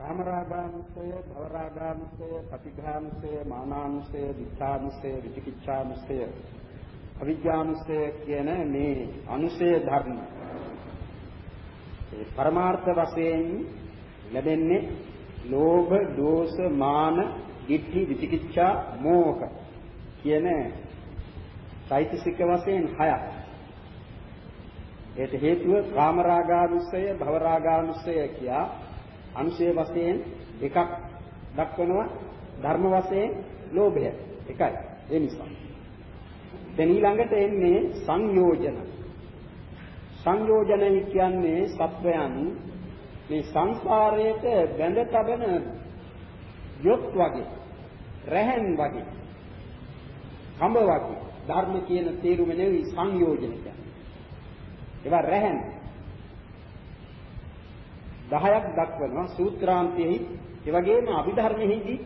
කාමරාගානුසය, භවරාගානුසය, පටිඝානුසය, මානානුසය, විචානුසය, විචිකිච්ඡානුසය, අවිජ්ජානුසය කියන මේ අනුසය ධර්ම ඒ පරමාර්ථ වශයෙන් ලැබෙන්නේ ලෝභ, දෝෂ, මාන, ditthi, විචිකිච්ඡා, මෝහ කියන චෛතසික වශයෙන් හයක්. ඒට හේතුව කාමරාගානුසය, භවරාගානුසය කියා අනුශය වශයෙන් එකක් දක්වනවා ධර්ම වශයෙන් ලෝභය එකයි. ඒ නිසා දැන් ඊළඟට එන්නේ සංයෝජන. සංයෝජනයි කියන්නේ සත්වයන් මේ සංසාරයට බැඳ තබන යොත් වගේ රැහන් වගේ කඹ වගේ ධර්ම කියන තේරුම නෙවෙයි සංයෝජන කියන්නේ. ඒවා රැහන්. 10ක් දක්වනවා සූත්‍රාන්තයේහි ඒ වගේම අභිධර්මයේදී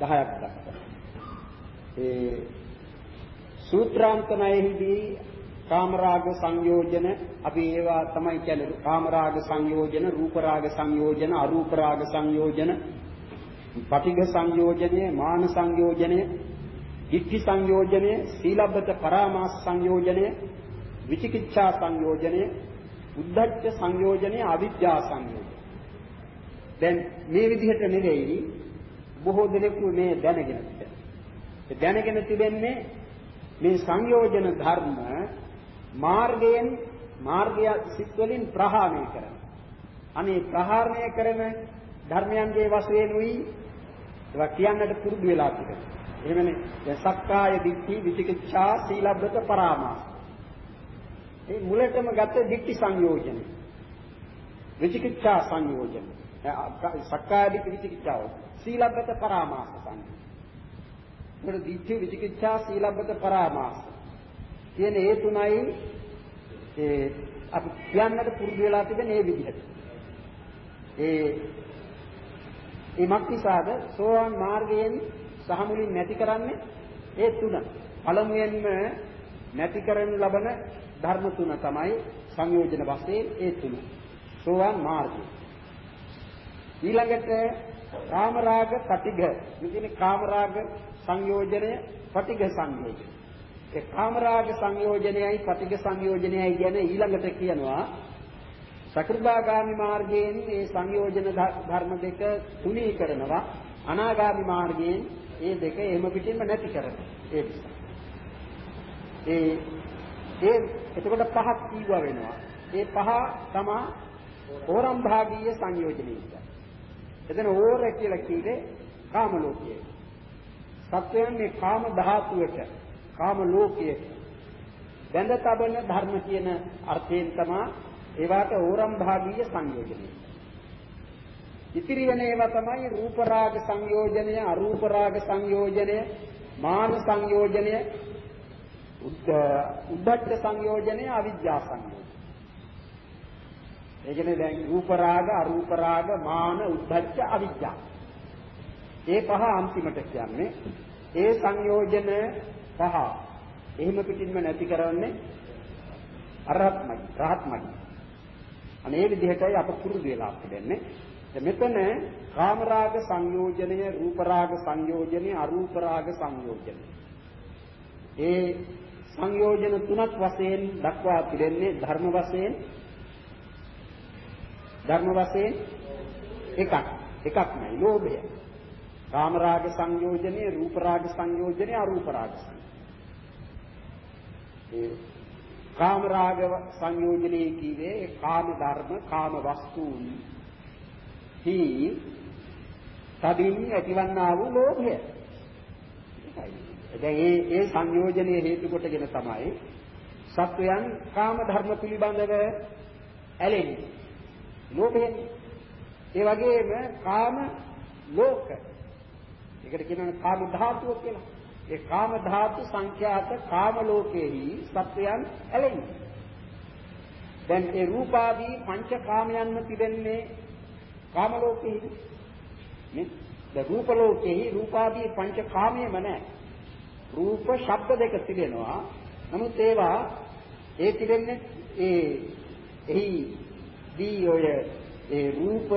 10ක් දක්වනවා. ඒ සූත්‍රාන්තනයෙහිදී කාමරාග සංයෝජන අපි ඒවා තමයි කියන්නේ කාමරාග සංයෝජන, රූපරාග සංයෝජන, අරූපරාග සංයෝජන, පටිඝ සංයෝජනය, මාන සංයෝජනය, ඉක්ඛි සංයෝජනය, සීලබ්බත පරාමාස සංයෝජනය, විචිකිච්ඡා සංයෝජනය උද්ධච්ච සංයෝජනේ අවිද්‍යා සංයෝජන. දැන් මේ විදිහට නෙවෙයි බොහෝ දෙනෙකු මේ දැනගෙන තිබෙනවා. දැනගෙන තිබෙන්නේ මේ සංයෝජන ධර්ම මාර්ගයෙන් මාර්ගය සිත් වලින් ප්‍රහාණය කරන. අනේ ප්‍රහාණය කරන ධර්මයන්ගේ වශයෙන් උයි ඒවා කියන්නට පුරුදු වෙලා තිබෙනවා. එහෙමනේ දැන් සක්කාය දිට්ඨි විචිකිච්ඡා සීලබ්බත පරාමාස ඒ මුලටම ගත දික්ටි සංයෝජන. විචිකිච්ඡා සංයෝජන. සක්කාය දිට්ඨි විචිකිච්ඡාව. සීලබ්බත පරාමාස සංයෝජන. මොකද දිට්ඨි විචිකිච්ඡා සීලබ්බත පරාමාස. කියන ඒ තුනයි ඒ අපි කියන්නට පුරුදු වෙලා තිබෙන මේ විදිහට. ඒ ඒ මක්නිසාද සෝවාන් මාර්ගයෙන් සහ මුලින් නැති කරන්නේ ඒ තුන. පළමුවෙන්ම නැති කරන ලබන ධර්ම තුන තමයි සංයෝජන වශයෙන් ඒ තුන. සෝවාන් මාර්ගය. ඊළඟට කාමරාග පටිඝ. මෙතන කාමරාග සංයෝජනය පටිඝ සංයෝජනය. ඒ කාමරාග සංයෝජනයයි පටිඝ සංයෝජනයයි කියන ඊළඟට කියනවා සකෘදාගාමි මාර්ගයෙන් මේ සංයෝජන ධර්ම දෙක තුනී කරනවා අනාගාමි මාර්ගයෙන් මේ දෙක එහෙම පිටින්ම නැති කරනවා ඒ නිසා ඒ ඒ එතකොට පහක් කීවා වෙනවා. ඒ පහ තමා ඕරම් භාගීය සංයෝජනය. එතන ඕර කියලා කිව්වේ කාම ලෝකයේ. සත්‍යයන් මේ කාම ධාතුවට කාම ලෝකයේ බැඳ තබන ධර්ම කියන අර්ථයෙන් තමා ඒවට ඕරම් භාගීය සංයෝජනය. ඉතිරි වෙන ඒවා තමයි රූප රාග සංයෝජනය, අරූප රාග සංයෝජනය, මාන සංයෝජනය, උද්දච්ච සංයෝජනය අවිජ්ජා සංයෝජනය. ඒ කියන්නේ දැන් රූප රාග, අරූප රාග, මාන, උද්දච්ච, අවිජ්ජා. ඒ පහ අන්තිමට කියන්නේ ඒ සංයෝජන පහ එහෙම පිටින්ම නැති කරන්නේ අරහත්මයි, රහත්මයි. අනේ විදිහටයි අප පුරුදු වෙලා තිබෙන්නේ. මෙතන කාමරාග සංයෝජනය, රූපරාග සංයෝජනය, අරූපරාග සංයෝජනය. ඒ සංයෝජන තුනක් වශයෙන් දක්වා පිළිෙන්නේ ධර්ම වශයෙන් ධර්ම වශයෙන් එකක් එකක් නයි ලෝභය. කාම රාග සංයෝජනේ රූප රාග සංයෝජනේ අරූප රාග ඒ කාම රාග සංයෝජනේ කියේ කාම ධර්ම කාම වස්තුන්. හි තදින් ඇතිවන්නා වූ ලෝභය. ඒකයි. දැන් ඒ ඒ සංයෝජනයේ හේතු කොටගෙන තමයි සත්වයන් කාම ධර්ම පිළිබඳව ඇලෙන්නේ. ලෝභයෙන්. ඒ වගේම කාම ලෝක. ඒකට කියනවා කාම ධාතුව කියලා. ඒ කාම ධාතු සංඛ්‍යාත කාම ලෝකෙහි සත්වයන් ඇලෙන්නේ. දැන් ඒ රූපාදී පංච කාමයන්ම තිබෙන්නේ කාම ලෝකෙහි. නේ? ද රූප ලෝකෙහි රූපාදී පංච කාමයේම නැහැ. රූප ශබ්ද දෙක තිබෙනවා. නමුත් ඒවා ඒ තිබෙන්නේ ඒ එහි දී ඔය ඒ රූප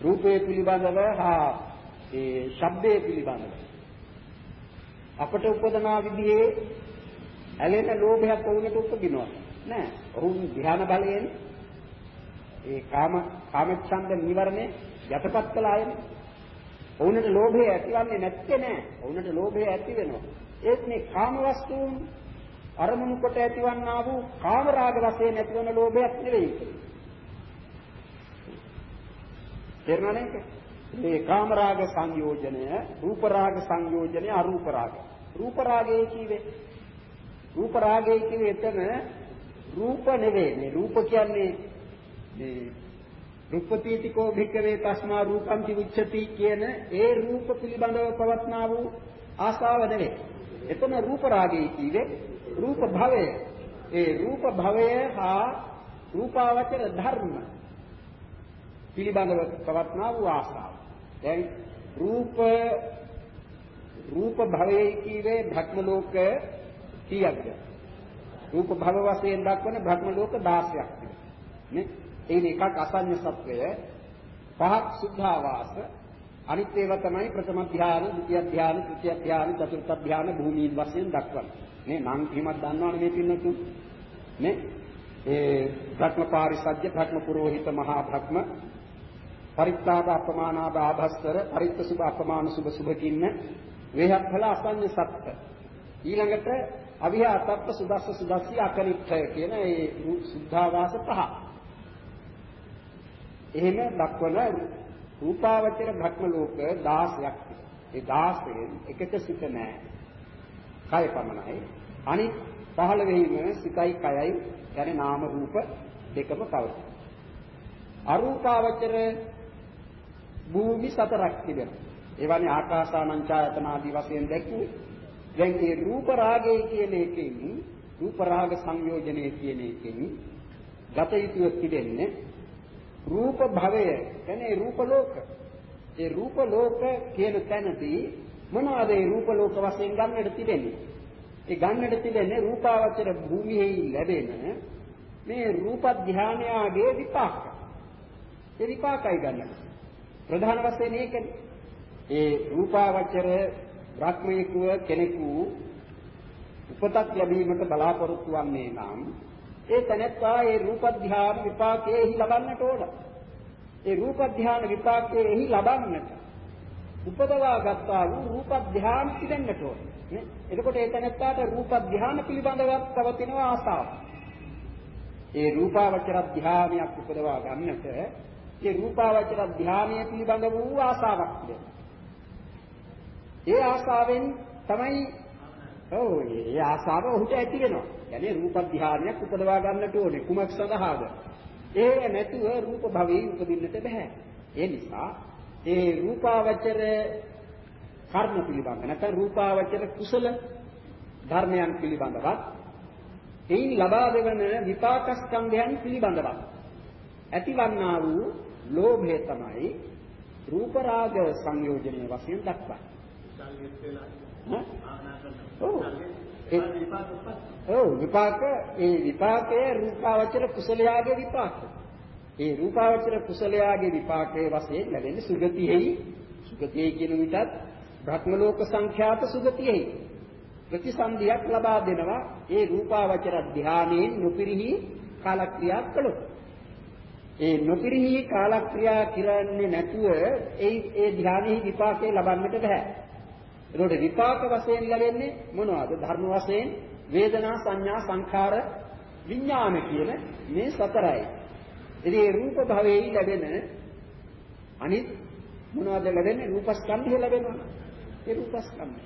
රූපේ පිළිබඳව හා ඒ ශබ්දයේ පිළිබඳව. අපට උපදනා විදිහේ ඇලෙන ලෝභයක් වුණට උපදිනවා. නෑ. ඔහු ධ්‍යාන බලයෙන් ඒ කාම කාමච්ඡන්ද නිවරණය යටපත් කළ අයනේ ඔවුන්ට ලෝභය ඇතිවන්නේ නැත්තේ නෑ. ඔවුන්ට ලෝභය ඇති වෙනවා. ඒත් මේ කාම වස්තුන් අරමුණු කොට ඇතිවන්නා වූ කාම රාග වශයෙන් ඇතිවන ලෝභයක් නෙවෙයි. තේරුණා මේ කාම රාග සංයෝජනය රූප රාග සංයෝජනය අරූප රාග රූප රාගයේ කිව්වේ? රූප රාගයේ කිව්වේ එතන රූප නෙවෙයි. මේ රූප කියන්නේ මේ රුප්පතිතිකෝ භික්කවේ තස්මා රූපං කිවිච්ඡති කියන ඒ රූප පිළිබඳව පවත්නා වූ ආසාව නෙවෙයි. එතන රූප රාගයේ කිව්වේ රූප භවය. ඒ රූප භවය හා රූපාවචර ධර්ම පිළිබඳව පවත්නා වූ ආසාව. දැන් රූප රූප භවයේ කීවේ භක්ම ලෝක කීයක්ද? රූප භව වශයෙන් දක්වන භක්ම ලෝක 16ක් නේ. ඒනි එකක් අසඤ්ඤ සත්වය පහක් සුද්ධාවාස. අනිත් ඒවා තමයි ප්‍රථම ධ්‍යාන, ဒုတိ ය ධ්‍යාන, තෘතිය ධ්‍යාන, චතුර්ථ ධ්‍යාන භූමීන් වශයෙන් දක්වන්නේ. මේ නම් එහෙමත් දන්නවනේ මේ පින්නතු. මේ ඒ භක්මපාරිසජ්‍ය භක්ම පුරোহিত මහා භක්ම පරිත්තාප අපමානාප ආභස්තර පරිත්ත සුභ අපමාන සුභ සුභ කින්න වේහත්ඵල අසඤ්ඤ සත්ත්‍ය ඊළඟට අවිහා තත්ත්ව සුදස්ස සුදස්සී අකනිච්ඡය කියන ඒ සුද්ධාවාස පහ. එහෙම දක්වන රූපාවචර භක්ම ලෝක 16ක් ඒ 16න් එකක සිට නැහැ කය පමණයි අනිත් 15 වෙහිම සිතයි කයයි යන්නේ නාම රූප දෙකම පවතී අරූපාවචර භූමි සතරක් තිබෙනවා. ඒවනේ ආකාසානංචායතන ආදී වශයෙන් දැක්ුවේ. දැන් මේ රූප රාගය කියන එකෙන් රූප රාග සංයෝජනයේ කියන එකෙන් ගත යුතුව තිබෙන්නේ රූප භවය කියන්නේ රූප ලෝක. ඒ රූප ලෝක කියන තැනදී මොනවාද ඒ රූප ලෝක වශයෙන් ගන්නට තිබෙන්නේ? ඒ ගන්නට තිබෙන්නේ රූපාවචර භූමියේ ලැබෙන මේ රූප ධානයාගේ විපාක. ඒ විපාකයි ගන්නවා. ප්‍රධාන වශයෙන් ඒකනේ. ඒ රූපාවචර බ්‍රහ්මීකුව කෙනෙකු උපතක් ලැබීමට බලාපොරොත්තු වන්නේ නම් ඒ තැනැත්තා ඒ රූප ධ්‍යාන විපාකයේහි ලබන්නට ඕන. ඒ රූප ධ්‍යාන විපාකයේහි ලබන්නට උපදවා ගත්තා වූ රූප ධ්‍යාන පිළිගන්නට ඕන. නේ? එතකොට ඒ තැනැත්තාට රූප ධ්‍යාන පිළිබඳව පවතින ආසාව. ඒ රූපාවචර ධ්‍යානයක් උපදවා ගන්නට ඒ රූපාවචර ධානය පිළිබඳ වූ ආසාවක් තිබෙනවා. ඒ ආසාවෙන් තමයි ඔව් ඒ ආසාව ඔහුට ඇති වෙනවා. يعني රූප ධානයක් උපදවා ගන්නට ඕනේ කුමක් සඳහාද? ඒ නැතුව රූප භවයේ උපදින්නට බෑ. ඒ නිසා ඒ රූපාවචර කර්ම පිළිබඳ නැත්නම් රූපාවචර කුසල ධර්මයන් පිළිබඳවත් එයින් ලබා දෙවන විපාක ස්කන්ධයන් පිළිබඳවත් ඇතිවන්නා වූ ලෝභය තමයි රූප රාග සංයෝජනයේ වශයෙන් දක්වන්නේ. ඔව් විපාක ඒ විපාකයේ රූපාවචර කුසලයාගේ විපාක. ඒ රූපාවචර කුසලයාගේ විපාකයේ වශයෙන් ලැබෙන්නේ සුගතියෙහි සුගතියෙහි කියන විටත් භ්‍රම ලෝක සංඛ්‍යාත සුගතියෙහි ප්‍රතිසන්දියක් ලබා දෙනවා ඒ රූපාවචර ධානයෙන් නොපිරිහි කාලක්‍රියා කළොත්. ඒ නොපිරිහි කාලක්‍රියා කරන්නේ නැතුව ඒ ඒ ධානයේ විපාකේ ලබන්නට බෑ. ඒකට විපාක වශයෙන් ලැබෙන්නේ මොනවද? ධර්ම වශයෙන් වේදනා සංඥා සංඛාර විඥාන කියන මේ සතරයි. ඉතින් මේ රූප භවයේ ලැබෙන අනිත් මොනවද ලැබෙන්නේ? රූපස්කන්ධය ලැබෙනවා. ඒ රූපස්කන්ධය.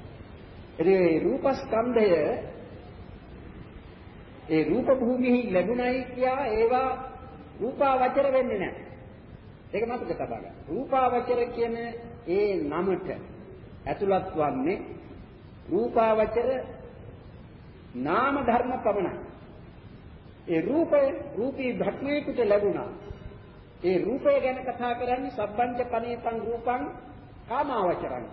ඉතින් මේ රූපස්කන්ධය ඒ රූප භූමියේ ලැබුණයි කියා ඒවා රූපාවචර වෙන්නේ නැහැ. ඒක මතක තබා ගන්න. රූපාවචර කියන ඒ නමට ඇතුළත් වන්නේ රූපාවචර නාම ධර්ම පමණයි. ඒ රූපය රූපී භක්මයකට ලැබුණා. ඒ රූපය ගැන කතා කරන්නේ සබ්බංච පනේතං රූපං කාමාවචරං.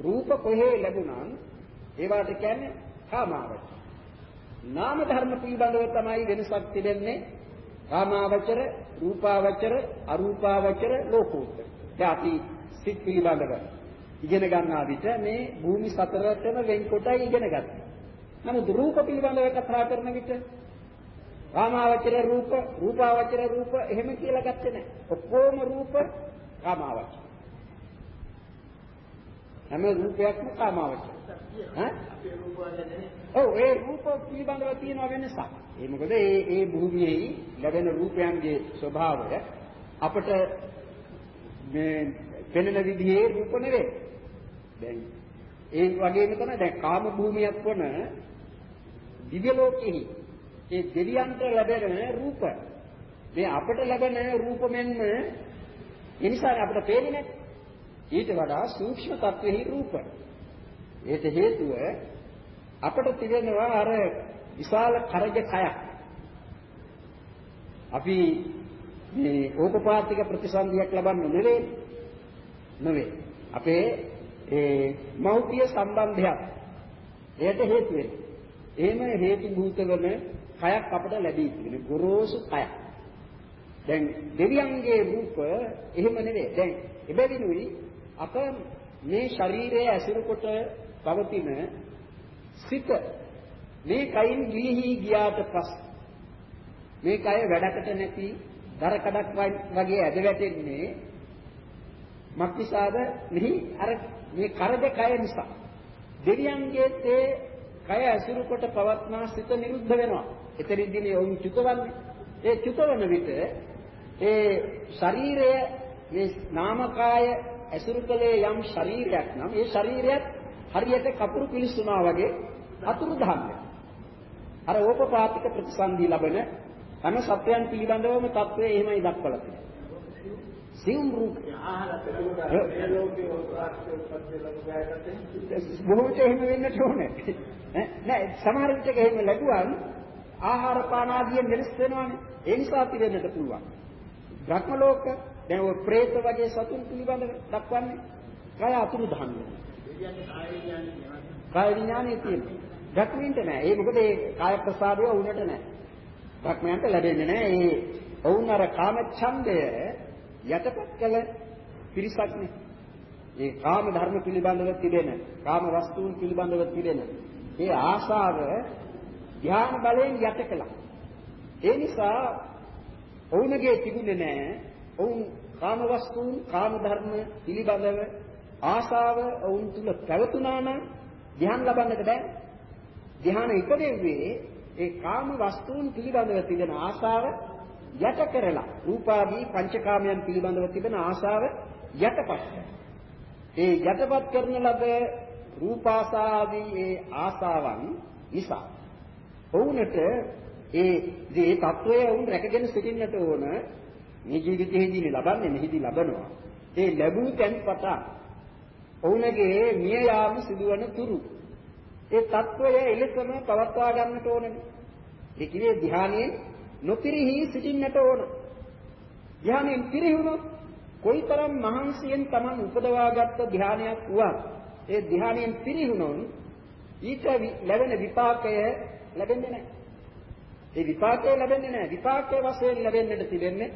රූප කොහේ ලැබුණා ඒවට කියන්නේ කාමාවචර. නාම ධර්ම පිළිබඳව තමයි වෙනසක් තිබෙන්නේ කාමාවචර, රූපාවචර, අරූපාවචර ලෝකෝත්තර. දැන් අපි සිත් පිළිබඳව ඉගෙන ගන්නා විට මේ භූමි සතරටම වෙන්කොටයි ඉගෙන ගත්තේ. නමුත් රූප පිළිබඳව කතා කරන විට කාමාවචර රූප, රූපාවචර රූප එහෙම කියලා ගත්තේ නැහැ. ඔක්කොම රූප කාමාවචර. හැම රූපයක්ම කාමාවචර. ඈ? ඔව් ඒ රූප පිළිබඳව තියෙන වෙනසක්. ඒ මොකද ඒ ඒ භූමියේ ලැබෙන රූපයන්ගේ ස්වභාවය අපට මේ පෙනෙන විදිහේ රූප නෙවෙයි. දැන් ඒ වගේම තමයි දැන් කාම භූමියක් වන දිව්‍ය ලෝකෙහි ඒ දෙවියන්ට ලැබෙන රූප මේ අපට ලැබෙන රූප මෙන්ම ඒ නිසා අපට පේන්නේ නැහැ. ඊට වඩා සූක්ෂම තත්වෙහි රූප. ඒට හේතුව අපට තිබෙනවා අර විශාල කරජ කයක්. අපි මේ ඕපපාතික ප්‍රතිසන්දියක් ලබන්න නෙවෙයි. නෙවෙයි. අපේ ඒ මෞපිය සම්බන්ධයක්. එයට හේතු වෙන්නේ. එහෙම හේතු භූත වෙන කයක් අපට ලැබී තිබෙන ගොරෝසු කයක්. දැන් දෙවියන්ගේ රූප එහෙම නෙවෙයි. දැන් එබැවිනුයි අප මේ ශරීරය ඇසුරු කොට පවතින සිත මේ කයින් ගිලිහි ගියාට පස්සේ මේ කය වැඩකට නැති දර කඩක් වගේ ඇද වැටෙන්නේ මක්නිසාද මෙහි අර මේ කරද කය නිසා දෙවියන්ගේ තේ කය ඇසුරු කොට පවත්නා සිත නිරුද්ධ වෙනවා. එතරින්දී ඔවුන් චුතවන්නේ. ඒ චුතවන විට ඒ ශරීරය මේ නාමකාය ඇසුරු කළේ යම් ශරීරයක් නම් ඒ ශරීරයත් හරියට කපුරු පිලිස්සුනා වගේ අතුරු දහන්නේ. අර ඕපපාතික ප්‍රතිසන්දි ලබන හැම සත්‍යයන් පිළිබඳවම தત્ත්වය එහෙමයි දක්වලා තියෙන්නේ. සිවුම් රූප බොහෝ විට එහෙම වෙන්නට ඕනේ. නෑ සමහර විටක එහෙම ලැබුවන් ආහාර පාන ආදියෙන් වෙනස් වෙනවානේ. ඒ නිසා පිරෙන්නට පුළුවන්. භ්‍රම ලෝක දැන් ඔය പ്രേත වගේ සතුන් පිළිබඳව දක්වන්නේ කය අතුරු දහන් වෙනවා. කාය විඥානයේ තියෙන. භක්මයන්ට නෑ. ඒ මොකද ඒ කාය ප්‍රසාදය වුණට නෑ. භක්මයන්ට ලැබෙන්නේ නෑ. ඒ වුණ අර කාම ඡන්දය යටපත් කළ පිරිසක් නේ. ඒ කාම ධර්ම පිළිබඳව තිබෙන, කාම වස්තුන් පිළිබඳව තිබෙන ඒ ආශාව ධ්‍යාන බලයෙන් යට කළා. ඒ නිසා ඔවුන්ගේ තිබුණේ නැහැ. ඔවුන් කාම වස්තුන්, කාම ධර්ම පිළිබඳව ආශාව ඔවුන් තුල පැවතුනා නම් ධ්‍යාන ලබන්නට බෑ. ධ්‍යාන ඉපදෙන්නේ ඒ කාම වස්තුන් පිළිබඳව තිබෙන ආශාව යට කරලා රූපාදී පංචකාමයන් පිළිබඳව තිබෙන ආශාව යටපත් කරනවා. ඒ යටපත් කරන ලද රූපාසාදී ඒ ආශාවන් නිසා ඔවුන්ට ඒ මේ తত্ত্বය වුන් රැකගෙන සිටින්නට ඕන මේ ජීවිතයේදී ලබන්නේ මෙහිදී ලබනවා. ඒ ලැබූ තැන් පටන් ඔවුන්ගේ මිය යාම සිදුවන තුරු ඒ తত্ত্বය එලෙසම පවත්වා ගන්නට ඕනේ. ඒ කියන්නේ ධානයේ නොපිරිහි සිටින්නට ඕන ධානයෙන් පිරිහුණොත් කොයිතරම් මහන්සියෙන් Taman උපදවාගත්ත ධානයක් වුවත් ඒ ධානයෙන් පිරිහුණොත් ඊට ලැබෙන විපාකය ලැබෙන්නේ නැහැ. ඒ විපාකය ලැබෙන්නේ නැහැ. විපාකයේ වශයෙන් ලැබෙන්නට තිබෙන්නේ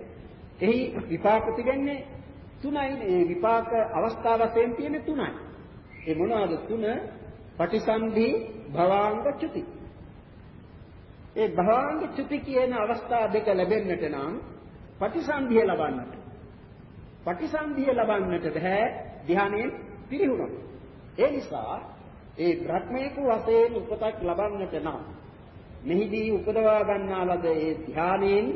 එහි විපාක තිබෙන්නේ තුනයි. ඒ විපාක අවස්ථා වශයෙන් තියෙන තුනයි. ඒ මොනවාද තුන? පටිසන්ධි භවාංග චුති. ඒ භවාංග චුති කියන අවස්ථා දෙක ලැබෙන්නට නම් පටිසන්ධිය ලබන්නට. පටිසන්ධිය ලබන්නට බෑ ධානයෙන් පිරිහුණොත්. ඒ නිසා ඒ බ්‍රහ්මේක වශයෙන් උපතක් ලබන්නට නම් මෙහිදී උපදවා ගන්නා ලද ඒ ධානයෙන්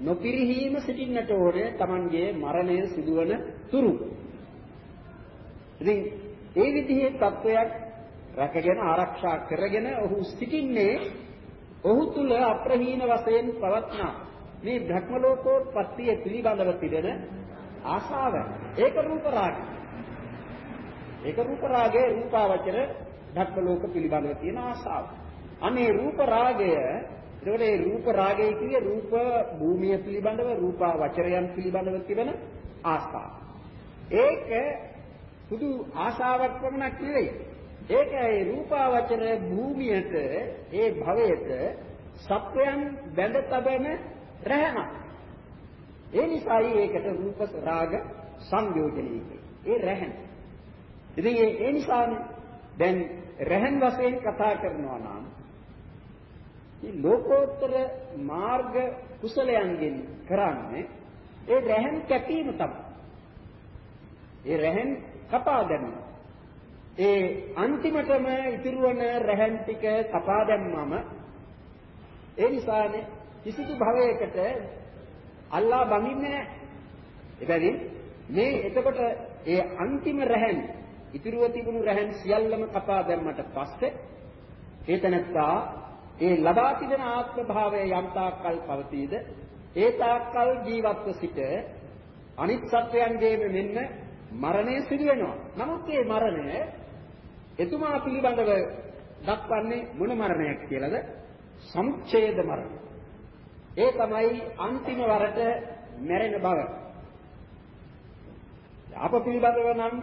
නොපිරිහීම සිටින්නට ඕනේ Tamanගේ මරණය සිදුවන තුරු. ඉතින් ඒ විදිහේ තත්වයක් රැකගෙන ආරක්ෂා කරගෙන ඔහු සිටින්නේ ඔහු තුල අප්‍රහීන වශයෙන් පවත්නා මේ භ්‍රම ලෝකෝත්පත්තිය පිළිබඳව තිබෙන ආශාව ඒක රූප රාගය. ඒක රූප රාගයේ රූපාවචර භක්ම ලෝක පිළිබඳව තියෙන ආශාව. අනේ රූප රාගය එතකොට මේ රූප රාගය කියේ රූප භූමිය පිළිබඳව රූපාවචරයන් පිළිබඳව තිබෙන ආශාව. ඒක සුදු ආශාවක් පමණක් නෙවෙයි. ඒක ඒ රූපාවචර භූමියට ඒ භවයට සත්වයන් බැඳ තබන රැහැනක්. ඒ නිසායි ඒකට රූප රාග සංයෝජනය ඒ රැහැන. ඉතින් ඒ නිසානේ දැන් රැහැන් වශයෙන් කතා කරනවා නම් මේ ලෝකෝත්තර මාර්ග කුසලයන්ගෙන් කරන්නේ ඒ රැහන් කැපීම තමයි. ඒ රැහන් කපා දැමීම. ඒ අන්තිමටම ඉතිරි වන රැහන් ටික කපා දැම්මම ඒ නිසානේ කිසිදු භවයකට අල්ලා බඳින්නේ නැහැ. එබැවින් මේ එතකොට ඒ අන්තිම රැහන් ඉතිරිව තිබුණු රැහන් සියල්ලම කපා දැම්මට පස්සේ ඒතනත්තා ඒ ලබා තිබෙන ආත්ම භාවය යම් තාක්කල් පවතීද ඒ තාක්කල් ජීවත්ව සිට අනිත් සත්වයන්ගේම මෙන්න මරණය සිදු වෙනවා. නමුත් මේ මරණය එතුමා පිළිබඳව දක්වන්නේ මොන මරණයක් කියලාද? සම්ඡේද මරණය. ඒ තමයි අන්තිම වරට මැරෙන බව. අප පිළිබඳව නම්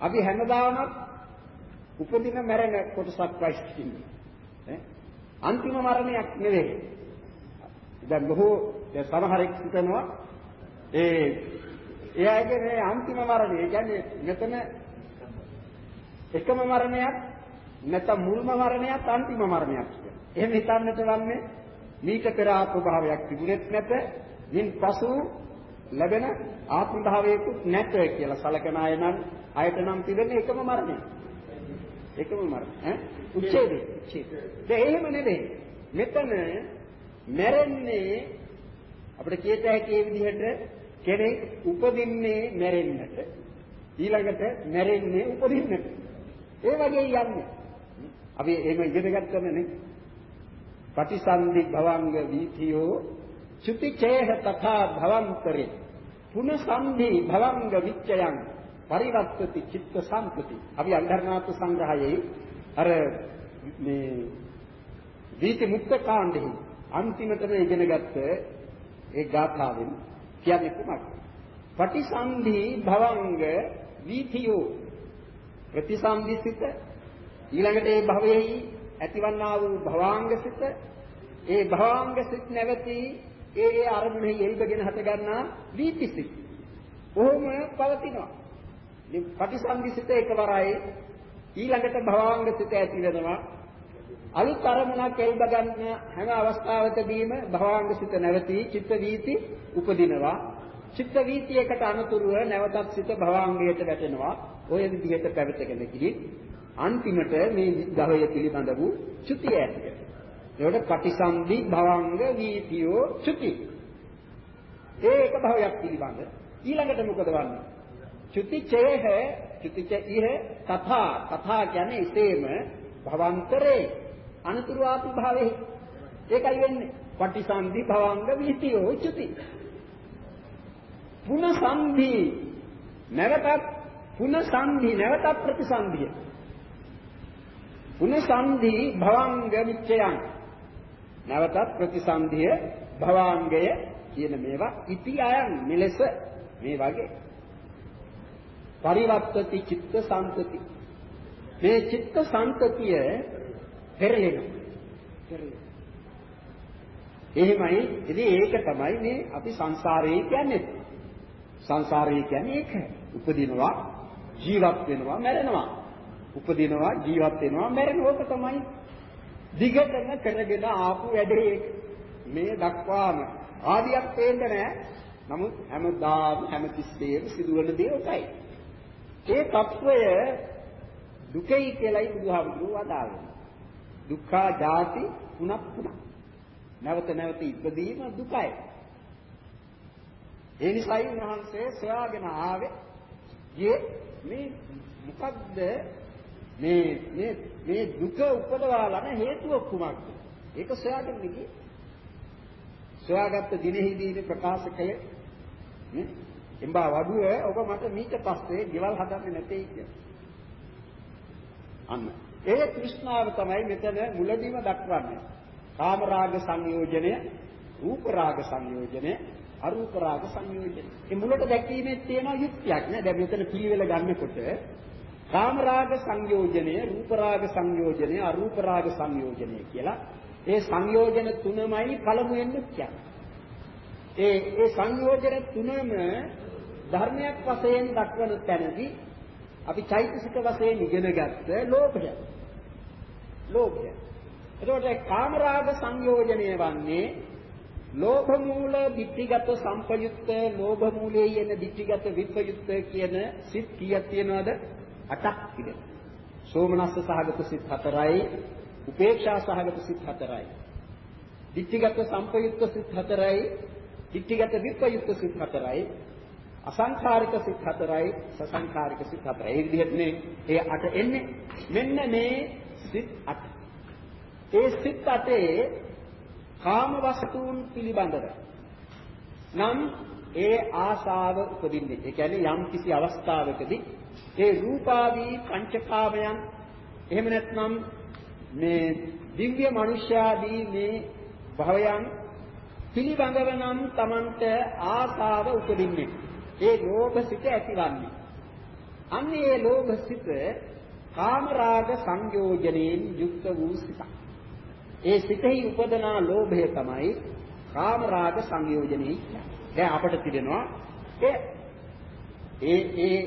අපි හැමදාම උපදින මැරෙන කොටසක් වයිස්කින්නේ. ඈ අන්තිම මරණයක් නෙවෙයි. දැන් බොහෝ දැන් සමහරෙක් හිතනවා ඒ එයාගේ මේ අන්තිම මරණය. ඒ කියන්නේ මෙතන එකම මරණයක් නැත්නම් මුල්ම මරණයක් අන්තිම මරණයක් කියලා. එහෙම හිතන්නට වන්නේ මීට පෙර ආත්ම භාවයක් තිබුණෙත් නැත. මින් පසු ලැබෙන ආත්ම භාවයකුත් නැත කියලා සලකන අය නම් අයට නම් තිබෙන්නේ එකම මරණය. එකම මරණය. ඈ උච්ඡේදය. උච්ඡේදය. එහෙම නෙවෙයි. මෙතන මැරෙන්නේ අපිට කියත හැකි විදිහට කෙනෙක් උපදින්නේ මැරෙන්නට ඊළඟට මැරෙන්නේ උපදින්නට. ඒ වගේ යන්නේ. අපි එහෙම ඉගෙන ගන්නනේ. පටිසන්ධි භවංග වීතියෝ චුතිචේහ තථා භවන්තරේ පුනසන්ධි භවංග විච්ඡයං පරිවර්තති චිත්ත සම්පති. අපි අන්ධර්නාත් සංග්‍රහයේ අර මේ වීති මුක්ත කාණ්ඩෙහි අන්තිමටම ඉගෙනගත්ත ඒ ගාථාවෙන් කියන්නේ කුමක්ද? පටිසන්ධි භවංග වීතියෝ ප්‍රතිසන්දිසිත ඊළඟට ඒ භවයේහි ඇතිවන්නා වූ භවාංගසිත ඒ භවාංගසිත නැවති ඒ ඒ අරමුණෙහි එල්බගෙන හට ගන්නා වීතිසිත. කොහොම පවතිනවා? මේ පටිසන්දිසිත එකවරයි ඊළඟට භවාංග සිත ඇති වෙනවා අලුත් අරමුණක් එල්බ ගන්න හැම අවස්ථාවකදීම භවාංග සිත නැවතී චිත්ත වීති උපදිනවා. චිත්ත වීතියකට අනුතුරුව නැවතත් සිත භවාංගයට වැටෙනවා. ඔය විදිහට පැවතගෙන ගිහින් අන්තිමට මේ ගහය පිළිබඳ වූ චුතිය ඇති වෙනවා ඒකට පටිසන්ධි භවංග වීතියෝ චුති. ඒක භවයක් පිළිබඳ. ඊළඟට මොකද වන්නේ? චුති චේහ චුතිච ඉහ තථා. තථා කියන්නේ එසේම භවන්තරේ. අනතුරු ආපි භාවෙහි ඒකයි වෙන්නේ. පටිසන්ධි භවංග විහිතියෝ චුති පුන සංධි නැවතත් පුන සංධි නැවතත් ප්‍රතිසන්ධිය. පුන සංධි භවංග විච්ඡයන්. නැවතත් ප්‍රතිසන්ධිය භවාංගය කියන මේවා ඉති අයන් මෙලෙස මේ වගේ. පරිවර්තති චිත්ත සම්පති මේ චිත්ත සම්පතිය පෙරලෙනවා. පෙරලෙනවා. එහෙමයි ඉතින් ඒක තමයි මේ අපි සංසාරේ කියන්නේ. සංසාරේ කියන්නේ ඒක. උපදිනවා ජීවත් වෙනවා මැරෙනවා. උපදිනවා ජීවත් වෙනවා මැරෙනවා ඕක තමයි. දිගටම කරගෙන ආපු වැඩේ මේ දක්වාම ආදියක් පේන්නේ නැහැ. නමුත් හැමදාම හැමතිස්සෙම සිදුවන දේ උසයි. ඒ తত্ত্বය දුකයි කියලායි බුදුහාමුදුරුවෝ වදාළේ. දුක්ඛා ජාති පුනක් පුනක්. නැවත නැවත ඉපදීම දුකයි. ඒ නිසායි උන්වහන්සේ සොයාගෙන ආවේ යේ මේ මොකද්ද මේ මේ මේ දුක උපදවාලන හේතුව කුමක්ද? ඒක සොයාගෙන ගියේ. සොයාගත්ත දිනෙහිදී ප්‍රකාශ කළේ නේ එම්බා වඩුව ඔබ මට මීට පස්සේ ගෙවල් හදන්නේ නැtei කියලා. අන්න. ඒ තෘෂ්ණාව තමයි මෙතන මුලදීම දක්වන්නේ. කාම රාග සංයෝජනය, රූප රාග සංයෝජනය, අරූප රාග සංයෝජනය. මේ මුලට දැක්වීමේ තියෙන යුක්තියක් නෑ. දැන් මෙතන පිළිවෙල ගන්නකොට කාම රාග සංයෝජනය, රූප රාග සංයෝජනය, අරූප රාග සංයෝජනය කියලා ඒ සංයෝජන තුනමයි පළමුවෙන් කියන්නේ. ඒ ඒ සංයෝජන තුනම ධර්මයක් වශයෙන් දක්වන තැනදී අපි චෛතසික වශයෙන් ඉගෙන ගත්ත ලෝභය. ලෝභය. එතකොට කාමරාග සංයෝජනය වන්නේ ලෝභ මූල ditthිගත සම්පයුක්ත ලෝභ මූලයේ යන ditthිගත විපයුක්ත කියන සිත් කීයක් තියෙනවද? 8ක් තිබෙනවා. සෝමනස්ස සහගත සිත් 4යි, උපේක්ෂා සහගත සිත් 4යි. ditthිගත සම්පයුක්ත සිත් 4යි, ditthිගත විපයුක්ත සිත් 4යි, අසංඛාරික සිත් 4යි, සසංඛාරික සිත් 4යි. ඒ විදිහට මේ ඒ 8 එන්නේ. මෙන්න මේ සිත් 8. ඒ සිත් 8 කාම වස්තුන් පිළිබඳව නම් ඒ ආශාව උපදින්නේ. ඒ කියන්නේ යම් කිසි අවස්ථාවකදී ඒ රූපාදී පංචකාමයන් එහෙම නැත්නම් මේ දිව්‍ය මනුෂ්‍යාදී මේ භවයන් පිළිබඳව නම් Tamanට ආශාව උපදින්නේ. ඒ ලෝභ සිත ඇතිවන්නේ. අන්න ඒ ලෝභ සිත කාමරාග සංයෝජනයෙන් යුක්ත වූ සිතක්. ඒ සිතෙහි උපදන ලෝභය තමයි කාමරාග සංයෝජනය කියන්නේ. දැන් අපට තිරෙනවා ඒ ඒ ඒ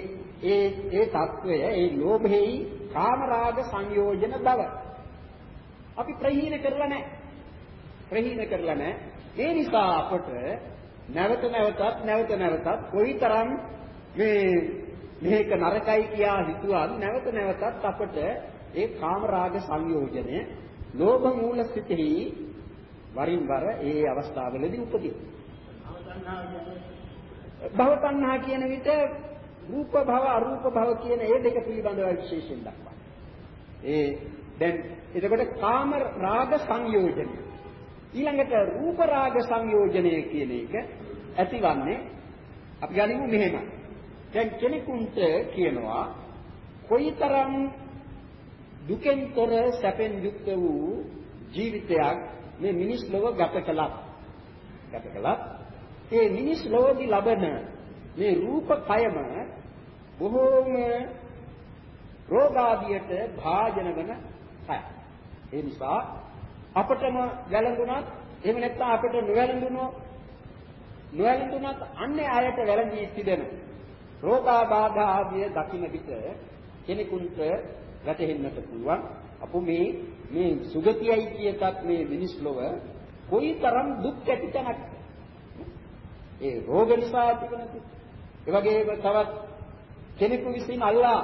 ඒ ඒ తත්වය ඒ ලෝභෙහි කාමරාග සංයෝජන බව. අපි ප්‍රහීන කරලා නැහැ. ප්‍රහීන කරලා නැහැ. ඒ නිසා අපට නැවත නැවතත් නැවත නැවතත් කොයිතරම් මේ මේක නරකයි කියා හිතුවත් නැවත නැවතත් අපට ඒ කාම රාග සංයෝජනය ලෝභ මූල සිතෙහි වරින් වර ඒ අවස්ථාවලදී උපදී. භව තණ්හා කියන විට රූප භව අරූප භව කියන ඒ දෙක පිළිබඳව විශේෂයෙන් දක්වනවා. ඒ දැන් එතකොට කාම රාග සංයෝජනය. ඊළඟට රූප රාග සංයෝජනය කියන එක ඇතිවන්නේ අපි ගනිමු මෙහෙම. දැන් කෙනෙකුට කියනවා කොයිතරම් දුකෙන් තොර සැපෙන් යුක්ත වූ ජීවිතයක් මේ මිනිස් ලොව ගත කළත් ගත කළත් ඒ මිනිස් ලොවදී ලබන මේ රූප කයම බොහෝම රෝගාදියට භාජන වන කය. ඒ නිසා අපටම වැළඳුනත් එහෙම නැත්නම් අපට නොවැළඳුනොත් නොවැළඳුනත් අන්නේ අයට වැළඳී සිටින රෝගාබාධ ආදිය දකින්න විට කෙනෙකුට වැටහෙන්නට පුළුවන්. අපු මේ මේ සුගතියයි කියතත් මේ මිනිස් ලොව කොයිතරම් දුක් ඇති තැනක් ඒ රෝග නිසා ඇතිවන දුක්. ඒ වගේම තවත් කෙනෙකු විසින් අල්ලා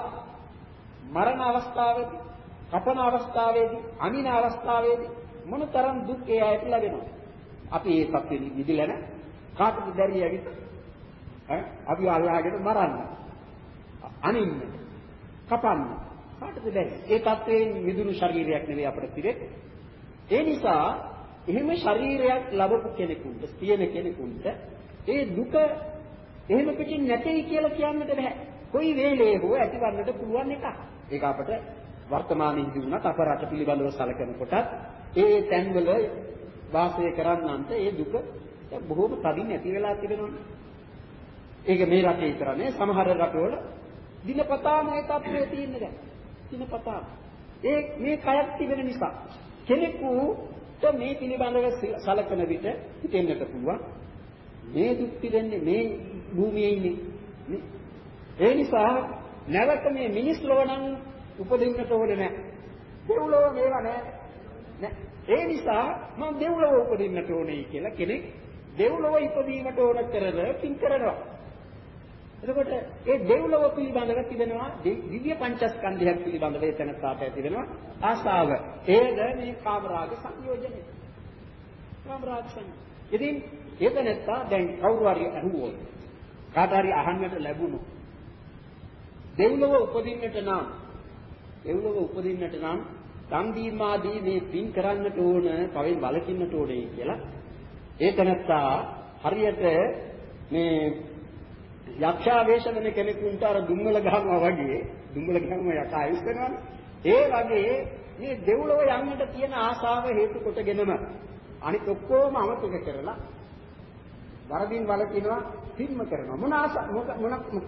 මරණ අවස්ථාවේදී කපන අවස්ථාවේදී අනින අවස්ථාවේදී මොනතරම් දුක් ඒ ඇයට ලැබෙනවද අපි ඒ සත්‍යෙ නිදිලා නැ කාටද බැරි ඇවිත් ඈ අපි අල්ලාගෙන මරන්න අනින්න කපන්න කාටද බැරි? ඒ தත්වයෙන් මිදුණු ශරීරයක් නෙවෙයි අපිට තිරෙන්නේ. ඒ නිසා එහෙම ශරීරයක් ලැබපු කෙනෙකුට, තියෙන කෙනෙකුට ඒ දුක එහෙම පිටින් නැtei කියලා කියන්නට බෑ. කොයි වෙලේ හෝ ඇතිවන්නට පුළුවන් එකක්. ඒක අපට වර්තමානයේදී වුණත් අප රට පිළිබඳව සැලකනකොටත් ඒ තැන්වල වාසය කරන්නන්ට ඒ දුක බොහෝම තදින් ඇති වෙලා තිබෙනවා. ඒක මේ රටේ විතරනේ සමහර රටවල දිනපතාම ඒ තත්ත්වය තියෙන්නේ දැන්. දිනපතා. ඒ මේ කයක් තිබෙන නිසා කෙනෙකුට මේ පිළිබඳව සලකන විට හිතෙන්නට පුළුවන් මේ දුක් පිරෙන්නේ මේ භූමියේ ඉන්නේ. ඒ නිසා නැවත මේ මිනිස් ලොව නම් උපදින්නට ඕනේ නැහැ. දෙව්ලොව මේවා නැහැ. නෑ. ඒ නිසා මම දෙව්ලොව උපදින්නට ඕනේ කියලා කෙනෙක් දෙව්ලොව ඉපදීමට ඕන කරන පින් කරනවා. එතකොට ඒ දෙව්ලොව පිළිබඳව තිබෙනවා දිව්‍ය පංචස්කන්ධයක් පිළිබඳව එතනට ඇති වෙනවා ආශාව. ඒද මේ කාමරාග සංයෝජනය. කාමරාග සංයෝජනය. ඉතින් එතනත්තා දැන් කවුරු හරි අහුවොත් කාට හරි අහන්නට ලැබුණොත් දෙව්ලොව උපදින්නට නම් දෙව්ලොව උපදින්නට නම් දන් දීමාදී මේ පින් කරන්නට ඕන, කවෙන් බලකින්නට ඕනේ කියලා. ඒ තනත්තා හරියට මේ යක්ෂා වේශමන කෙනෙකුට අර දුම්වල ගහනවා වගේ දුම්වල ගහම යකා ආයුෂ් කරනවානේ. ඒ වගේ මේ දෙව්ලොව යන්නට තියෙන ආශාව හේතු කොටගෙනම අනිත් ඔක්කොම අමතක කරලා වරදින් වලකිනවා පින්ම කරනවා. මොන ආශා මොන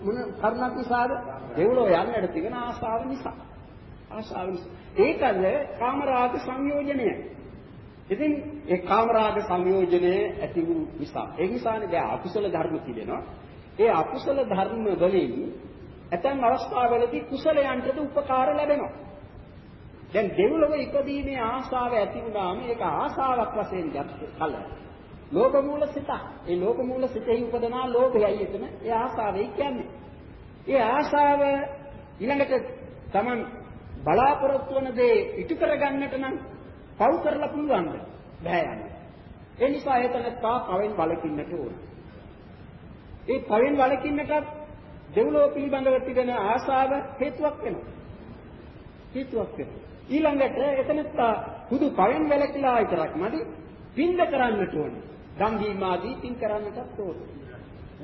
මොන කරුණක් නිසාද? දෙව්ලොව යන්නට තියෙන ආශාව නිසා. ආශාව නිසා ඒකද කාමරාග සංයෝජනය ඉතින් ඒ කාමරාග සංයෝජනය ඇති වූ නිසා ඒ නිසානේ දැන් අකුසල ධර්ම තිබෙනවා. ඒ අකුසල ධර්ම වලින් ඇතැම් අවස්ථාවලදී කුසලයන්ටද උපකාර ලැබෙනවා. දැන් දෙව්ලොව ඉපදීමේ ආශාව ඇති වුණාම ඒක ආශාවක් වශයෙන් ගත්ත කල ලෝභ මූල සිත. ඒ ලෝභ මූල සිතෙහි උපදනා ලෝභයයි එතන ඒ ආශාවයි කියන්නේ. ඒ ආශාව ඊළඟට Taman බලාපොරොත්තු වන දේ ඉටු කරගන්නට නම් පව් කරලා පුළුවන්ද? බෑ යන්නේ. ඒ නිසා ඒතනත්තා පවෙන් වළකින්නට ඕන. ඒ පවෙන් වළකින්නට දෙව්ලොව පිළිබඳව තිබෙන ආශාව හේතුවක් වෙනවා. හේතුවක් වෙනවා. ඊළඟට එතනත්තා හුදු පවෙන් වැළකීලා විතරක් මදි පින්ද කරන්නට ඕන. දම් දීම ආදී පින් කරන්නටත් ඕන.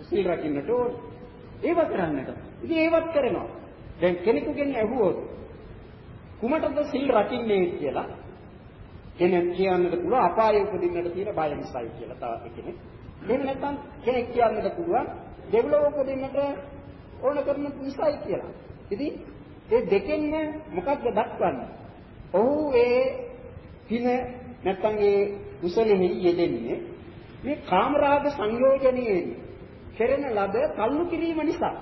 සීල් රකින්නට ඕන. ඒව කරන්නට. ඉතින් ඒවත් කරනවා. දැන් කෙනෙකුගෙන් ඇහුවොත් කුමටද සීල් රකින්නේ කියලා කෙනෙක් කියන්නට පුළුවන් අපායේ උපදින්නට තියෙන බය නිසායි කියලා තව කෙනෙක්. එහෙම නැත්නම් කෙනෙක් කියන්නට පුළුවන් දෙව්ලොව උපදින්නට ඕන කරන නිසායි කියලා. ඉතින් ඒ දෙකෙන්ම මොකක්ද දක්වන්නේ? ඔහු ඒ පින නැත්නම් ඒ කුසලෙහි යෙදෙන්නේ මේ කාමරාග සංයෝජනයේ කෙරෙන ලද කල්ලු කිරීම නිසා.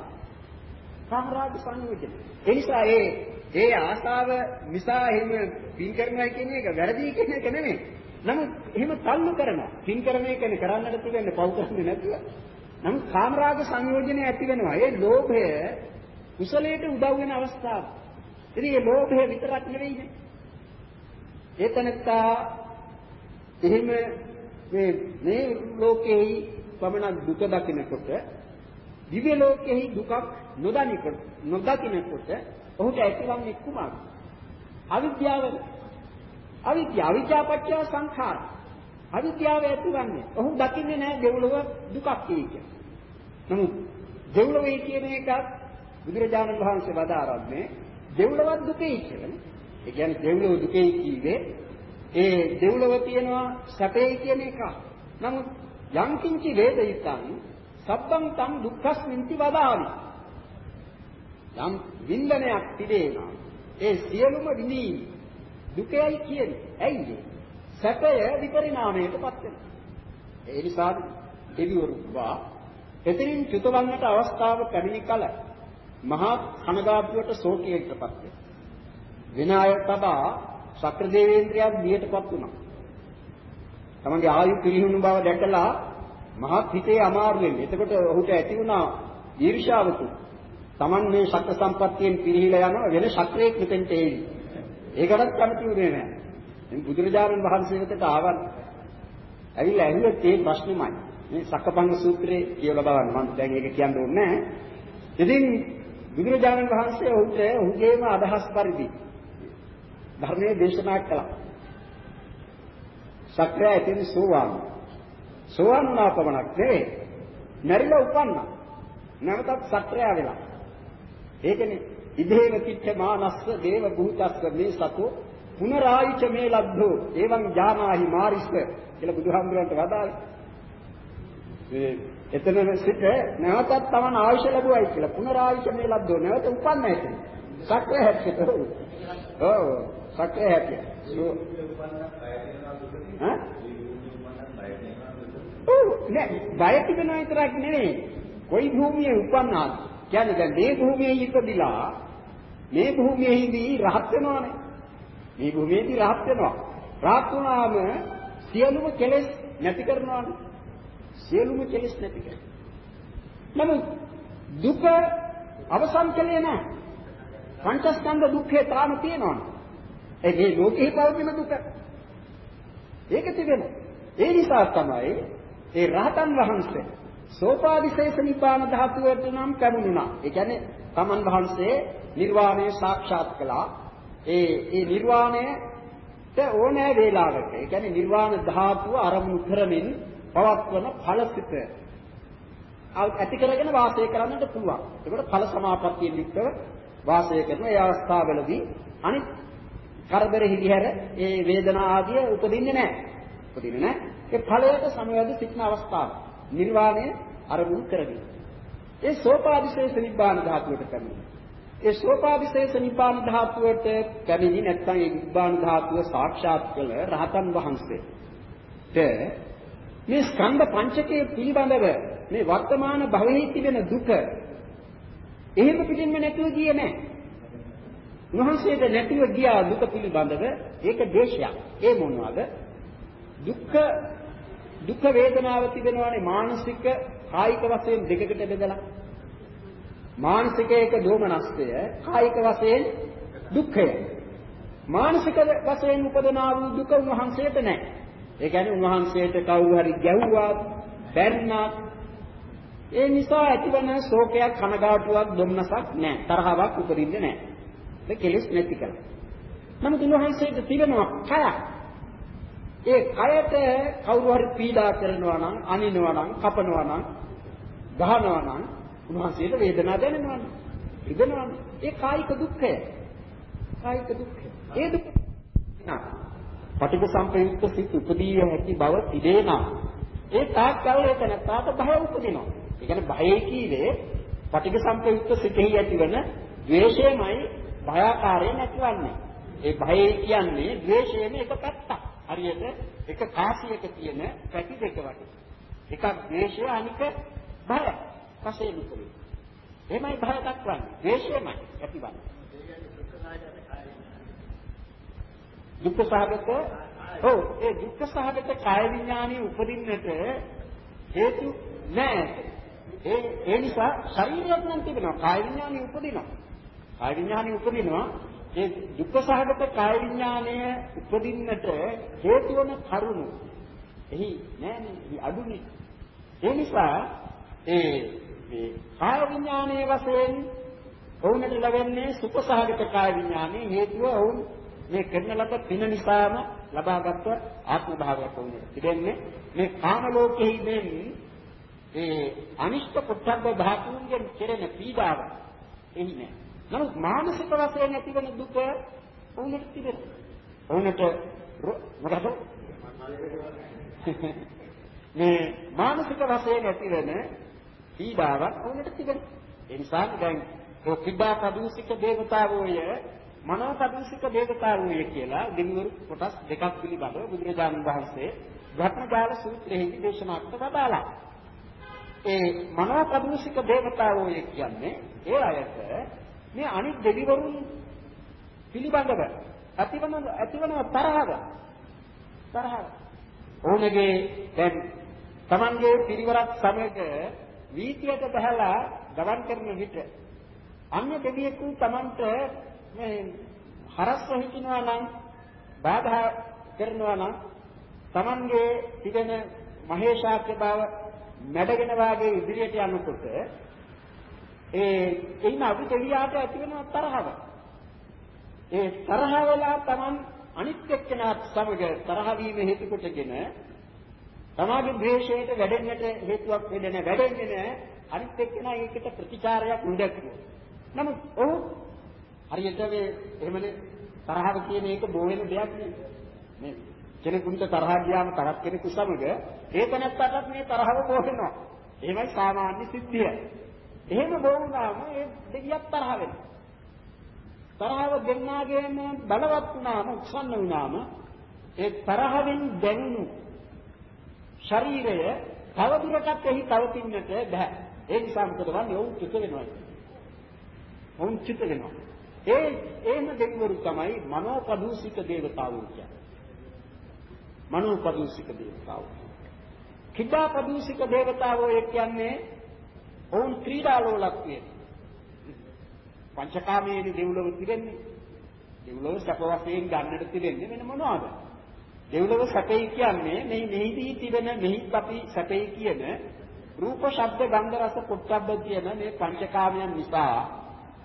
කාමරාග සංයෝජන. ඒ නිසා ඒ ඒ ආසාව නිසා එහෙම පින් කරනවා කියන එක වැරදි කියන එක නෙමෙයි. නමුත් එහෙම තල්ලු කරනවා. පින් කරන එකනේ කරන්නට තිබෙන්නේ පව් කරන්නේ නැතුව. නමුත් කාමරාග සංයෝජනය ඇති වෙනවා. ඒ ලෝභය කුසලයට උදව් වෙන අවස්ථාව. ඉතින් මේ ලෝභය විතරක් නෙවෙයිනේ. ඒතනත්තා එහෙම මේ මේ ලෝකෙහි පමණ දුක දකිනකොට දිව්‍ය ලෝකෙහි දුකක් නොදනිකොට නොදකිනකොට ඔහුට ඇතිවන්නේ කුමක්ද? අවිද්‍යාව. අවිද්‍යාව අවිද්‍යාපච්චය සංඛාර. අවිද්‍යාව ඇතිවන්නේ. ඔහු දකින්නේ නැහැ දෙව්ලොව දුකක් කියන්නේ. නමුත් දෙව්ලොවේ කියන එකත් බුදුරජාණන් වහන්සේ වදාරන්නේ දෙව්ලොවත් දුකයි කියලානේ. ඒ කියන්නේ දෙව්ලොව දුකයි කීවේ ඒ දෙව්ලොව තියෙනවා සැපේ කියන එක. නමුත් යංකින්චි වේදිතං සබ්බං තම් දුක්ඛස්මින්ති වදාමි. යම් වින්දනයක් තිබේනවා. ඒ සියලුම විඳීම් දුකයි කියන්නේ. ඇයි ඒ? සැපය විපරිණාමයටපත් වෙනවා. ඒ නිසා දෙවිවරු වා එතනින් චුතවන්නට අවස්ථාව පැමිණි කල මහා කනගාටුවට ශෝකයකටපත් වෙනවා. විනාය තබා ශක්‍ර දේවේන්ද්‍රයන් බියටපත් වුණා. තමන්ගේ ආයු පිරිහුණු බව දැකලා මහත් හිතේ අමාරුවෙන්. එතකොට ඔහුට ඇති වුණා ඊර්ෂාවකුත්. Taman මේ ශක්‍ර සම්පත්තියෙන් පිරිහිලා යනවා වෙන ශක්‍රයක් මෙතෙන්ට එයි. ඒකටත් කැමති උනේ නැහැ. දැන් බුදුරජාණන් වහන්සේ වෙතට ආවන්. ඇවිල්ලා ඇහුවෙත් ඒ ප්‍රශ්නෙමයි. මේ සක්කපංග සූත්‍රයේ කියලා බලන්න මම දැන් ඒක කියන්න ඕනේ නැහැ. ඉතින් බුදුරජාණන් වහන්සේ ඔහුට ඔහුගේම අදහස් පරිදි ධර්මයේ දේශනා කළා. සක්‍රය ඇතින් සෝවාන්. සෝවාන් වුණා පමණක් නෙවෙයි. මැරිලා උපන්නා. නැවතත් සක්‍රය වෙලා. ඒකනේ ඉදේව කිච්ඡ මානස්ස දේව භූතස්ස මේ සතෝ පුනරායිච මේ ලබ්ධෝ එවං ඥානාහි මාරිස්ස කියලා බුදුහාමුදුරන්ට වදාළේ. එතන සිට නැවතත් තමන් ආයුෂ ලැබුවයි කියලා පුනරායිච මේ ලබ්ධෝ නැවත උපන්න ඇති. සක්‍ර හැටියට. ඔව් සක්‍ර හැටියට. ඈ? ඔව් නෑ බය තිබෙනා විතරක් නෙවෙයි. කොයි භූමියේ උපන්නාද? කියන්නේ දැන් මේ භූමියේ ඉපදිලා මේ භූමියේදී රහත් වෙනවානේ. මේ භූමියේදී රහත් වෙනවා. රහත් වුණාම සියලුම කෙලෙස් නැති කරනවානේ. සියලුම කෙලෙස් නැති කරනවා. නමුත් දුක අවසන් කලේ නැහැ. පංචස්කන්ධ දුක්ඛේ තාම තියෙනවානේ. ඒ මේ ලෝකේ පවතින දුක. ඒක තිබෙනවා. ඒ නිසා තමයි ඒ රහතන් වහන්සේ සෝපාදිශේෂ නිපාන ධාතුවට නම් පැමුණුණා. ඒ කියන්නේ තමන් වහන්සේ නිර්වාණය සාක්ෂාත් කළා. ඒ ඒ නිර්වාණයට ඕනෑ වේලාවක. ඒ කියන්නේ නිර්වාණ ධාතුව අරමුණු කරමින් පවත්වන ඵලසිත ඇති කරගෙන වාසය කරන්නට පුළුවන්. ඒකට ඵල සමාපත්තියෙන් යුක්තව වාසය කරන ඒ අවස්ථාවවලදී අනිත් කරදර හිරිහැර ඒ වේදනා ආදිය උපදින්නේ නැහැ. උපදින්නේ නැහැ. ඒ ඵලයට සමවැද සිටින අවස්ථාව. නිර්වාණය අරමුණු කරගෙන. ඒ සෝපාදිශේෂ නිබ්බාන ධාතුවට පැමිණෙන. ඒ සෝපාදිශේෂ නිපාන ධාතුවට පැමිණි නැත්නම් ඒ නිබ්බාන ධාතුව සාක්ෂාත් කළ රහතන් වහන්සේට මේ ස්කන්ධ පංචකය පිළිබඳව මේ වර්තමාන භවයේ තිබෙන දුක එහෙම පිටින්ම නැතුව ගියේ නැහැ. උන්වහන්සේට නැතිව ගියා දුක පිළිබඳව ඒක දේශයක්. ඒ මොනවාද? දුක්ඛ දුක් වේදනාව තිබෙනවානේ මානසික කායික වශයෙන් දෙකකට බෙදලා. මානසික එක දෝමනස්ය, කායික වශයෙන් දුක්ඛය. මානසික වශයෙන් උපදනා වූ දුක උන්වහන්සේට නැහැ. ඒ කියන්නේ උන්වහන්සේට කවුරු හරි ගැහුවා, බැන්නා ඒ නිසා ඇතිවන ශෝකයක්, කනගාටුවක්, දුම්නසක් නැහැ. තරහවක් උපදින්නේ නැහැ. ඒ කෙලෙස් නැති කරලා. නමුත් උන්වහන්සේට තිබෙනවා කයක්. ඒ කයට කවුරු හරි පීඩා කරනවා නම්, අනිනවා නම්, කපනවා නම්, ගහනවා නම් උන්වහන්සේට වේදනාව දැනෙනවා. රිදෙනවා. ඒ කායික දුක්ඛය. කායික දුක්ඛය. ඒ දුක නා. පටිඝ සම්පයුක්ත සිත් උපදී හැකි බව තිබේනා. ඒ තාක් කල් ඒක නැත්නම් භය උපදිනවා. ඒ කියන්නේ භයයි කීවේ පටිඝ සම්පයුක්ත සිතෙහි ඇතිවන ද්වේෂයමයි භයාකාරයෙන් නැතිවන්නේ. ඒ භයයි කියන්නේ ද්වේෂයේම එක පැත්තක්. හරියට එක කාසියක තියෙන පැති දෙක වගේ. එකක් ද්වේෂය අනික භය. වශයෙන් උපදින. එහෙමයි භය දක්වන්නේ. ද්වේෂයමයි ඇතිවන්නේ. දුක්ඛ සහගත ඔව් ඒ දුක්ඛ සහගත කාය විඥානයේ උපදින්නට හේතු නැහැ. ඒ ඒ නිසා ශරීරයක් නම් තිබෙනවා කාය විඥානය උපදිනවා. කාය විඥානය උපදිනවා ඒ දුක්ඛ සහගත කාය විඥානය උපදින්නට හේතු වන කරුණු එහි නෑනේ අඩුනේ. ඒ නිසා ඒ මේ කාය විඥානයේ වශයෙන් ඔවුන්ට ලැබෙන්නේ සුඛ සහගත කාය විඥානයේ හේතුව ඔවුන් මේ කරන ලද පින නිසාම ලබාගත් ආත්ම භාවයක් වුණේ. ඉතින්නේ මේ කාම ලෝකෙහි මේ ඒ අනිෂ්ට පුත්තබ්බ ධාතුන්ගෙන් කෙරෙන පීඩාව එහි නෑ. නමුත් මානසික වශයෙන් ඇතිවන දුක වුණට තිබෙනවා. වුණට මොකද? මේ මානසික වශයෙන් ඇතිවන පීඩාවක් වුණට තිබෙනවා. ඒ නිසා දැන් ඔය කිබ්බා කදුසික දේවතාවෝය මනෝ කදුසික දේවතාවෝය කියලා දෙවිවරු කොටස් දෙකක් පිළිබඳව බුදුරජාණන් වහන්සේ ධර්මජාල සූත්‍රයේදී දේශනා කොට වදාළා. ඒ මනෝ කදුසික දේවතාවෝය කියන්නේ ඒ අයට මේ අනිත් දෙවිවරුන් පිළිබඳව ඇතිවන ඇතිවන තරහව තරහව. ඕනගේ දැන් Tamange පිරිවරක් සමග වීතියට බහලා ගමන් කරන විට අන්‍ය දෙවියෙකු Tamanට මේ හරස්ව හිටිනවා නම් බාධා කරනවා නම් Tamange තිබෙන මහේශාක්‍ය බව මැඩගෙන වාගේ ඉදිරියට යනකොට ඒ එයින් අපි දෙවියාට ඇති වෙන තරහව. ඒ තරහ වෙලා Taman අනිත් එක්කෙනාත් සමග තරහ වීම හේතු කොටගෙන තමාගේ ද්වේෂයට වැඩෙන්නට හේතුවක් වෙන්නේ නැහැ. වැඩෙන්නේ නැහැ. අනිත් එක්කෙනා ඒකට ප්‍රතිචාරයක් උදැක්කුවා. නමුත් ඔහු හරියට මේ එහෙමනේ තරහව කියන එක බෝ වෙන දෙයක් නෙමෙයි. කෙනෙකුට තරහ ගියාම තරක් කෙනෙකු සමග ඒක නැත්තටත් මේ තරහව බෝ වෙනවා. එහෙමයි සාමාන්‍ය සිද්ධිය. එහෙම බොවුනාම ඒ දෙවියක් තරහ වෙනවා. තරහව දෙන්නාගේම බලවත් වුණාම උත්සන්න වුණාම ඒ තරහෙන් දැනුණු ශරීරය තවදුරටත් එහි තවතින්නට බෑ. ඒ නිසා මොකද වන්නේ? ඔවුන් චුත වෙනවා. ඔවුන් චුත වෙනවා. ඒ එහෙම දෙවිවරු තමයි මනෝපදූසික දේවතාවෝ කියන්නේ. මනෝපදූසික දේවතාවෝ. කිඩාපදූසික දේවතාවෝ කියන්නේ ඔවුන් ක්‍රීඩාලෝලක් පංචකාමයේ දෙව්ලොව තිබෙන්නේ. දෙව්ලොව සැප වශයෙන් ගන්නට තිබෙන්නේ වෙන මොනවද? දෙව්ලොව සැපයි කියන්නේ මේ මෙහිදී තිබෙන මෙහිත් අපි සැපයි කියන රූප, ශබ්ද, ගන්ධ, රස, පොට්ටබ්බ කියන මේ පංචකාමයන් නිසා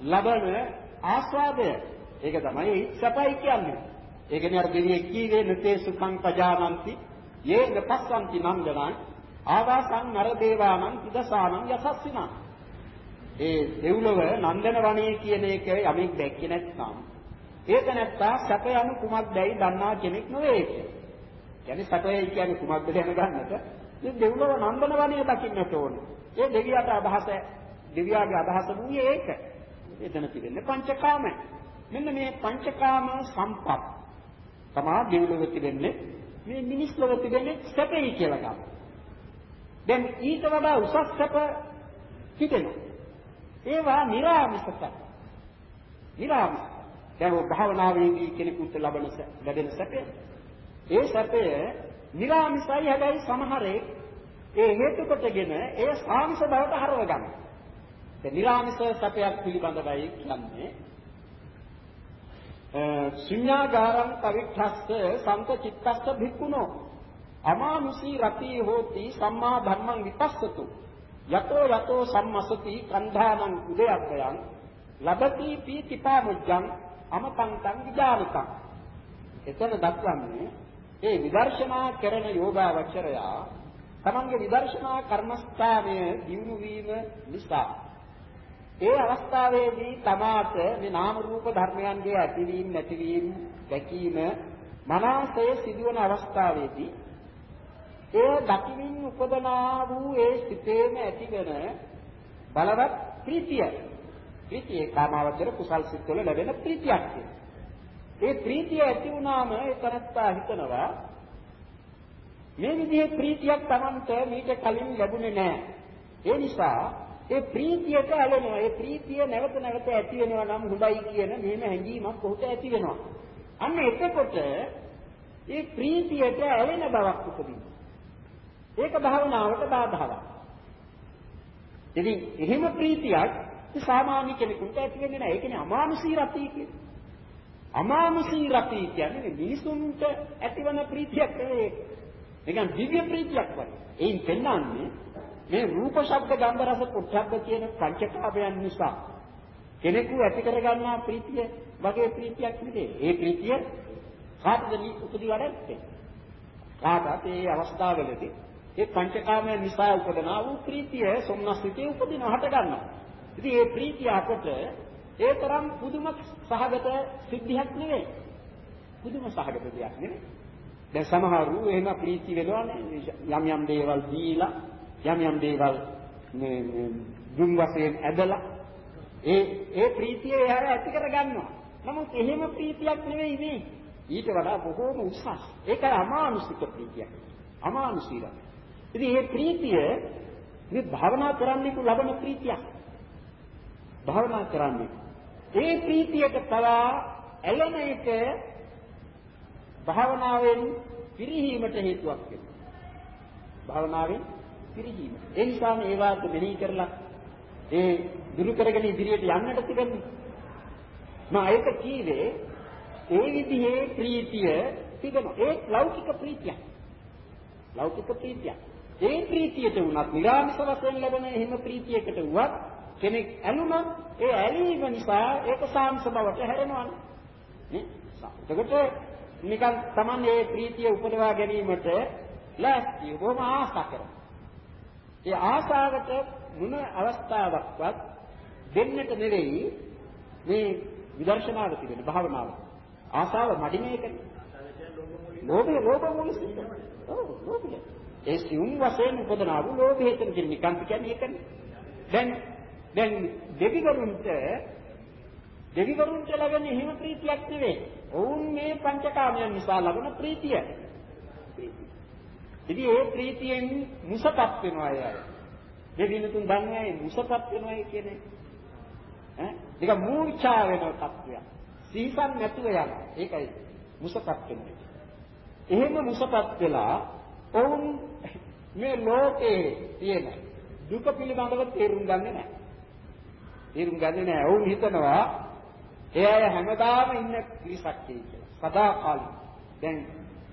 ලබන ආස්වාදය. ඒක තමයි සැපයි කියන්නේ. ඒ කියන්නේ අර දෙවියෙක් කීවේ නතේ සුඛං පජානಂತಿ යේ නපස්සන්ති නන්දනං ආවාසං නර දේවානං තිදසානං යසස්සිනා ඒ දෙව්ලොව නන්දන වණේ කියන එක යමෙක් දැක්කේ නැත්නම් ඒක නැත්තා සැප යනු කුමක්දයි දන්නා කෙනෙක් නෙවෙයි ඒක. කියන්නේ සැපයයි කියන්නේ කුමක්ද දැනගන්නට මේ දෙව්ලොව නන්දන වණේ දකින්නට ඕන. ඒ දෙවියට අදහස දෙවියාගේ අදහස වූයේ ඒක. එතන තිබෙන්නේ පංචකාමයි. මෙන්න මේ පංචකාම සම්පත් තමා දෙවිලොව තිබෙන්නේ මේ මිනිස් ලොව තිබෙන්නේ සැපයි කියලා ගන්න. දැන් ඊට වඩා උසස් සැප හිතෙනවා. ඒවා निराமிස සැප. निराமிස. දැන් ඔය භාවනාවේදී කෙනෙකුට ලබන ලැබෙන සැපය. ඒ සැපය निराமிසයි හැබැයි සමහරේ ඒ හේතු කොටගෙන ඒ සාමිස බවට හරව ගන්නවා. ඒ निराமிස සැපයක් පිළිබඳවයි කියන්නේ. ශුඤ්ඤාගාරං පවික්ඛස්ස සංකචිත්තස්ස භික්ඛුනෝ අමානුෂී රති හෝති සම්මා ධම්මං විපස්සතු. යතෝ යතෝ සම්මසති කන්ධානං උදයක්ඛයන් ලබති පීතිපාමුජ්ජං අමතං විජානතං. එතන දක්වන්නේ ඒ විදර්ශනා කරන යෝගාවචරයා තමන්ගේ විදර්ශනා කර්මස්ථානය දියුණු වීම නිසා. ඒ අවස්ථාවේදී තමාට මේ නාම රූප ධර්මයන්ගේ ඇතිවීම නැතිවීම දැකීම මනසේ සිදුවන අවස්ථාවේදී ඒ දකිමින් උපදනා වූ ඒ සිතේම ඇතිවන බලවත් ප්‍රීතිය ප්‍රීතිය කාමාවචර කුසල් සිත්වල ලැබෙන ප්‍රීතියක් ඒ ප්‍රීතිය ඇති වුණාම ඒ තරත්තා හිතනවා මේ විදිහේ ප්‍රීතියක් Tamante මීට කලින් ලැබුණේ නැහැ ඒ නිසා ඒ ප්‍රීතියට ඇලෙනවා. ඒ ප්‍රීතිය නැවත නැවත ඇති වෙනවා නම් හොඳයි කියන මෙහෙම හැඟීමක් ඔහුට ඇති වෙනවා. අන්න එතකොට ඒ ප්‍රීතියට ඇලෙන බවක් උපදිනවා. ඒක භාවනාවට බාධාවක්. ඉතින් එහෙම ප්‍රීතියක් සාමාන්‍ය කෙනෙකුට ඇති වෙන්නේ නැහැ. ඒ කියන්නේ අමානුෂී රති කියන්නේ. අමානුෂී රති කියන්නේ මිනිසුන්ට ඇතිවන ප්‍රීතියක් නෙවෙයි. නිකන් දිව්‍ය ප්‍රීතියක් වගේ. ඒයින් පෙන්වන්නේ මේ රූප ශබ්ද ගන්ධ රස පොට්ටබ්බ කියන පංචකාභයන් නිසා කෙනෙකු ඇති කරගන්නා ප්‍රීතිය වගේ ප්‍රීතියක් නෙවේ. ඒ ප්‍රීතිය කාටද උපදී වඩන්නේ? කාටත් ඒ අවස්ථාවවලදී ඒ පංචකාමයන් නිසා උපදනා වූ ප්‍රීතිය සොම්නස්සිතේ උපදින හට ගන්නවා. ඉතින් ඒ ප්‍රීතිය අපට ඒ තරම් පුදුම සහගත සිද්ධියක් නෙවෙයි. පුදුම සහගත දෙයක් නෙවෙයි. දැන් සමහරු එහෙම ප්‍රීති වෙනවනේ යම් යම් දේවල් දීලා යම් යම් දේවල් මේ දුම් වශයෙන් ඇදලා ඒ ඒ ප්‍රීතිය එහාට ඇති කර ගන්නවා. නමුත් එහෙම ප්‍රීතියක් නෙවෙයි මේ. ඊට වඩා බොහෝම උසස්. ඒක අමානුෂික ප්‍රීතියක්. අමානුෂික. ඉතින් මේ ප්‍රීතිය මේ භාවනා කරන්නේ ලබන ප්‍රීතියක්. භාවනා කරන්නේ. ඒ ප්‍රීතියට පවා ඇලෙන එක භාවනාවෙන් පිරිහීමට හේතුවක් වෙනවා. භාවනාවෙන් පිරිහීම. ඒ නිසාම ඒ වාක්‍ය මෙනෙහි කරලා ඒ දුරු කරගෙන ඉදිරියට යන්නට තිබෙන්නේ. මම ඒක කීවේ ඒ විදිහේ ප්‍රීතිය තිබෙනවා. ඒ ලෞකික ප්‍රීතිය. ලෞකික ප්‍රීතිය. ඒ ප්‍රීතියට උනත් නිරාමිස වශයෙන් ලැබෙන එහෙම ප්‍රීතියකට උවත් කෙනෙක් ඇලුනොත් ඒ ඇලීම නිසා ඒක සාංශ බවට හැරෙනවානේ. නේ? එතකොට නිකන් Taman මේ ප්‍රීතිය උපදවා ගැනීමට ලෑස්ති බොහොම ආශා කරනවා. ඒ ආශාවට මොන අවස්ථාවක්වත් දෙන්නට නෙවෙයි මේ විදර්ශනාව තිබෙන භාවනාව. ආශාව මඩින එකනේ. ලෝභය ලෝභ මූලික ඔව් ලෝභය. ඒ සියුම් වශයෙන් උපදනා වූ ලෝභය කියන නිකාන්ත කියන්නේ ඒකනේ. දැන් දැන් දෙවිවරුන්ට දෙවිවරුන්ට ලැබෙන හිම ප්‍රීතියක් නෙවෙයි. ඔවුන් මේ පංචකාමයන් නිසා ලබන ප්‍රීතිය. ඉතින් ඒ ප්‍රීතියෙන් මුසපත් වෙනවා අය. දෙවිනුතුන් දන්නේ මුසපත් වෙනවා කියන්නේ. ඈ? ඒක මූර්ඡා වෙන තත්ත්වයක්. සීසන් නැතුව යන. ඒකයි මුසපත් වෙනවා. එහෙම මුසපත් වෙලා ඔවුන් මේ ලෝකේ තියෙන දුක පිළිබඳව තේරුම් ගන්නේ නැහැ. තේරුම් ගන්නේ නැහැ. ඔවුන් හිතනවා ඒ අය හැමදාම ඉන්න පිරිසක් කියලා. සදාකාලික. දැන්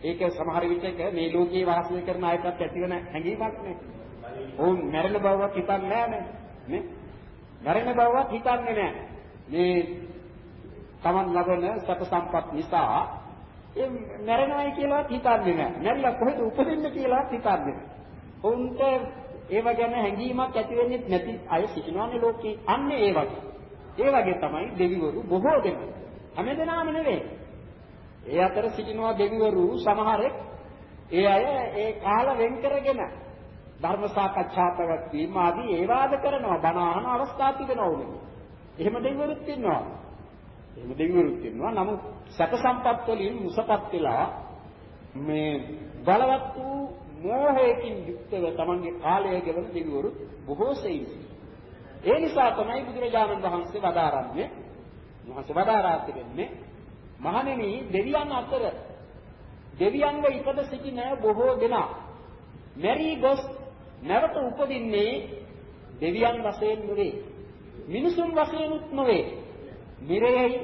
ඒක සමහර විටක මේ ලෝකයේ වාසය කරන අයටත් ඇතිවන හැඟීමක් නේ. ඔවුන් මැරෙන බවවත් හිතන්නේ නැහැ නේ. මැරෙන බවවත් හිතන්නේ නැහැ. මේ Taman ලබන සැප සම්පත් නිසා ඒ මැරෙනවයි කියලාත් හිතන්නේ නැහැ. මැරිලා කොහෙද උපදින්න කියලාත් හිතන්නේ නැහැ. ඔවුන්ට ඒව ගැන හැඟීමක් ඇති වෙන්නේ නැති අය සිටිනවානේ ලෝකේ. අන්න ඒ වගේ. ඒ වගේ තමයි දෙවිවරු බොහෝ දෙනා. හැමදෙනාම නෙවෙයි. ඒ අතර සිටිනවා දෙවිවරු සමහරෙක් ඒ අය ඒ කාල වෙන් කරගෙන ධර්ම සාකච්ඡා පැවැත්වීම ආදී ඒවාද කරනවා බණ අහන අවස්ථා තිබෙනවා උනේ. එහෙම දෙවිවරුත් ඉන්නවා. එහෙම දෙවිවරුත් ඉන්නවා. නමුත් සැප සම්පත් වලින් මුසපත් වෙලා මේ බලවත් වූ මෝහයෙන් යුක්තව තමන්ගේ කාලය ගෙවන දෙවිවරු බොහෝ සෙයින්. ඒ නිසා තමයි බුදුරජාණන් වහන්සේ වදාරන්නේ වහන්සේ වදාරා තිබෙන්නේ මහණෙනි දෙවියන් අතර දෙවියන්ව ඉපද සිටින බොහෝ දෙනා මෙරි ගොස් නැවත උපදින්නේ දෙවියන් වශයෙන් නෙවේ මිනිසුන් වශයෙන්ුත් නොවේ නිරේයි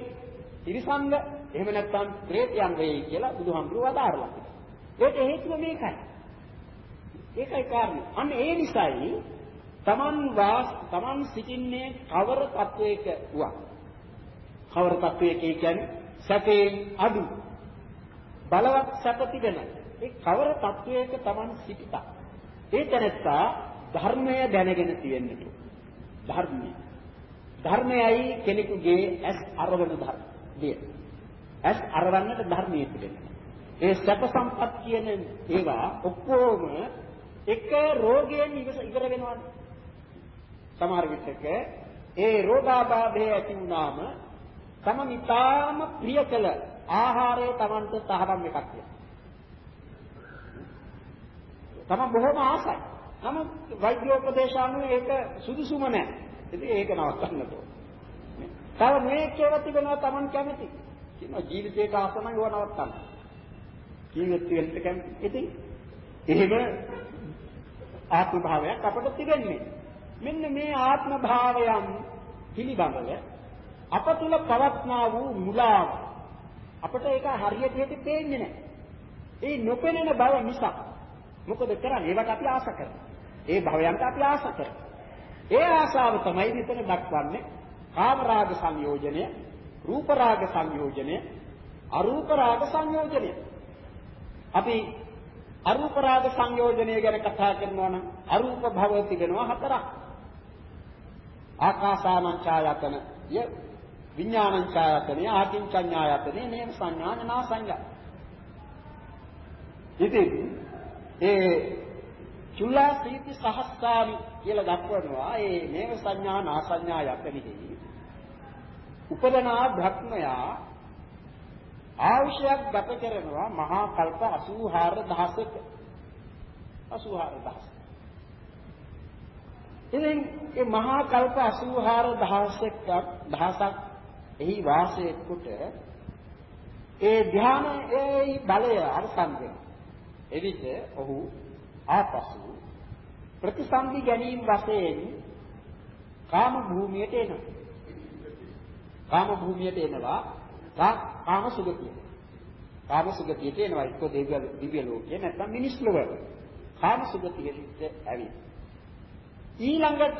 තිරිසංග එහෙම නැත්නම් ප්‍රේතයන් වෙයි කියලා බුදුහාමුදුරුවෝ වදාරලා ඒකට හේතුව මේකයි. ඒකයි කාරණේ. අන්න ඒ නිසායි තමන් වාස් තමන් සිටින්නේ කවර තත්වයක වුණා කවර තත්වයක? කියන්නේ සැපේ අඩු. බලවත් සැප තිබෙන. ඒ කවර තත්වයක Taman සිටිතා? ඒ තැනත්තා ධර්මය දැනගෙන තියෙන්නට ධර්මය. ධර්මයයි කෙනෙකුගේ ඇස් අරවන ධර්මය ඇස් අරවන්නට ධර්මයේ තිබෙනවා ඒ සැප සම්පත් කියන ඒවා ඔක්කොම එක රෝගයෙන් ඉවර වෙනවානේ සමහර විටක ඒ රෝගාබාධය ඇති වුණාම තම මිතාම ප්‍රිය කළ ආහාරය Tamanට තහනම් එකක් කියලා. තම බොහොම ආසයි. නමුත් වෛද්‍යෝපදේශ අනුව ඒක සුදුසුම නැහැ. ඉතින් ඒක නවත්තන්න ඕනේ. තව මේ කියලා තිබෙනවා Taman කැමති. කියනවා ජීවිතේට ආසනයි ඒව නවත්තන්න. ජීවිතයට කැමති. ඉතින් එහෙම ආත්ම භාවයක් අපට තිබෙන්නේ. මෙන්න මේ ආත්ම භාවයන් පිළිබඳව අප තුල පවත්නා වූ මුලාව අපට ඒක හරියට හේතු පේන්නේ නැහැ. ඒ නොපෙනෙන බව නිසා මොකද කරන්නේ? ඒවට අපි ආශ කරනවා. ඒ භවයන්ට අපි ආශ කරනවා. ඒ ආශාව තමයි මෙතන දක්වන්නේ කාම රාග සංයෝජනය, රූප රාග සංයෝජනය, අරූප රාග සංයෝජනය. අපි අරූප රාග සංයෝජනය ගැන කතා කරනවා නම් අරූප භව තිබෙනවා හතරක්. ආකාසානං ඡායතන ය විඥානං ඡායතනෙ ආකින්චඤ්ඤායතනෙ නේම සංඥා නා සංඥා. ඉතින් ඒ චුල්ලා සීති සහස්සාමි කියලා දක්වනවා. ඒ නේම සංඥා නා සංඥා යතනෙහි උපදනා භක්මයා ආවශ්‍යයක් ගත කරනවා මහා කල්ප 84000ක 84000 ඉතින් මේ මහා කල්ප 84000ක් දහසක් එහි වාසය කොට ඒ ධානයේ බලය අවසන් වෙනවා. එවිට ඔහු ආපසු ප්‍රතිසන්දි ගැනීම වශයෙන් කාම භූමියට එනවා. කාම භූමියට එනවා කාම සුගතිය. කාම සුගතියට එනවා එක්ක දිව්‍ය දිව්‍ය ලෝකේ නැත්නම් මිනිස් ලෝක. කාම සුගතියට ඇවිත් ඊළඟට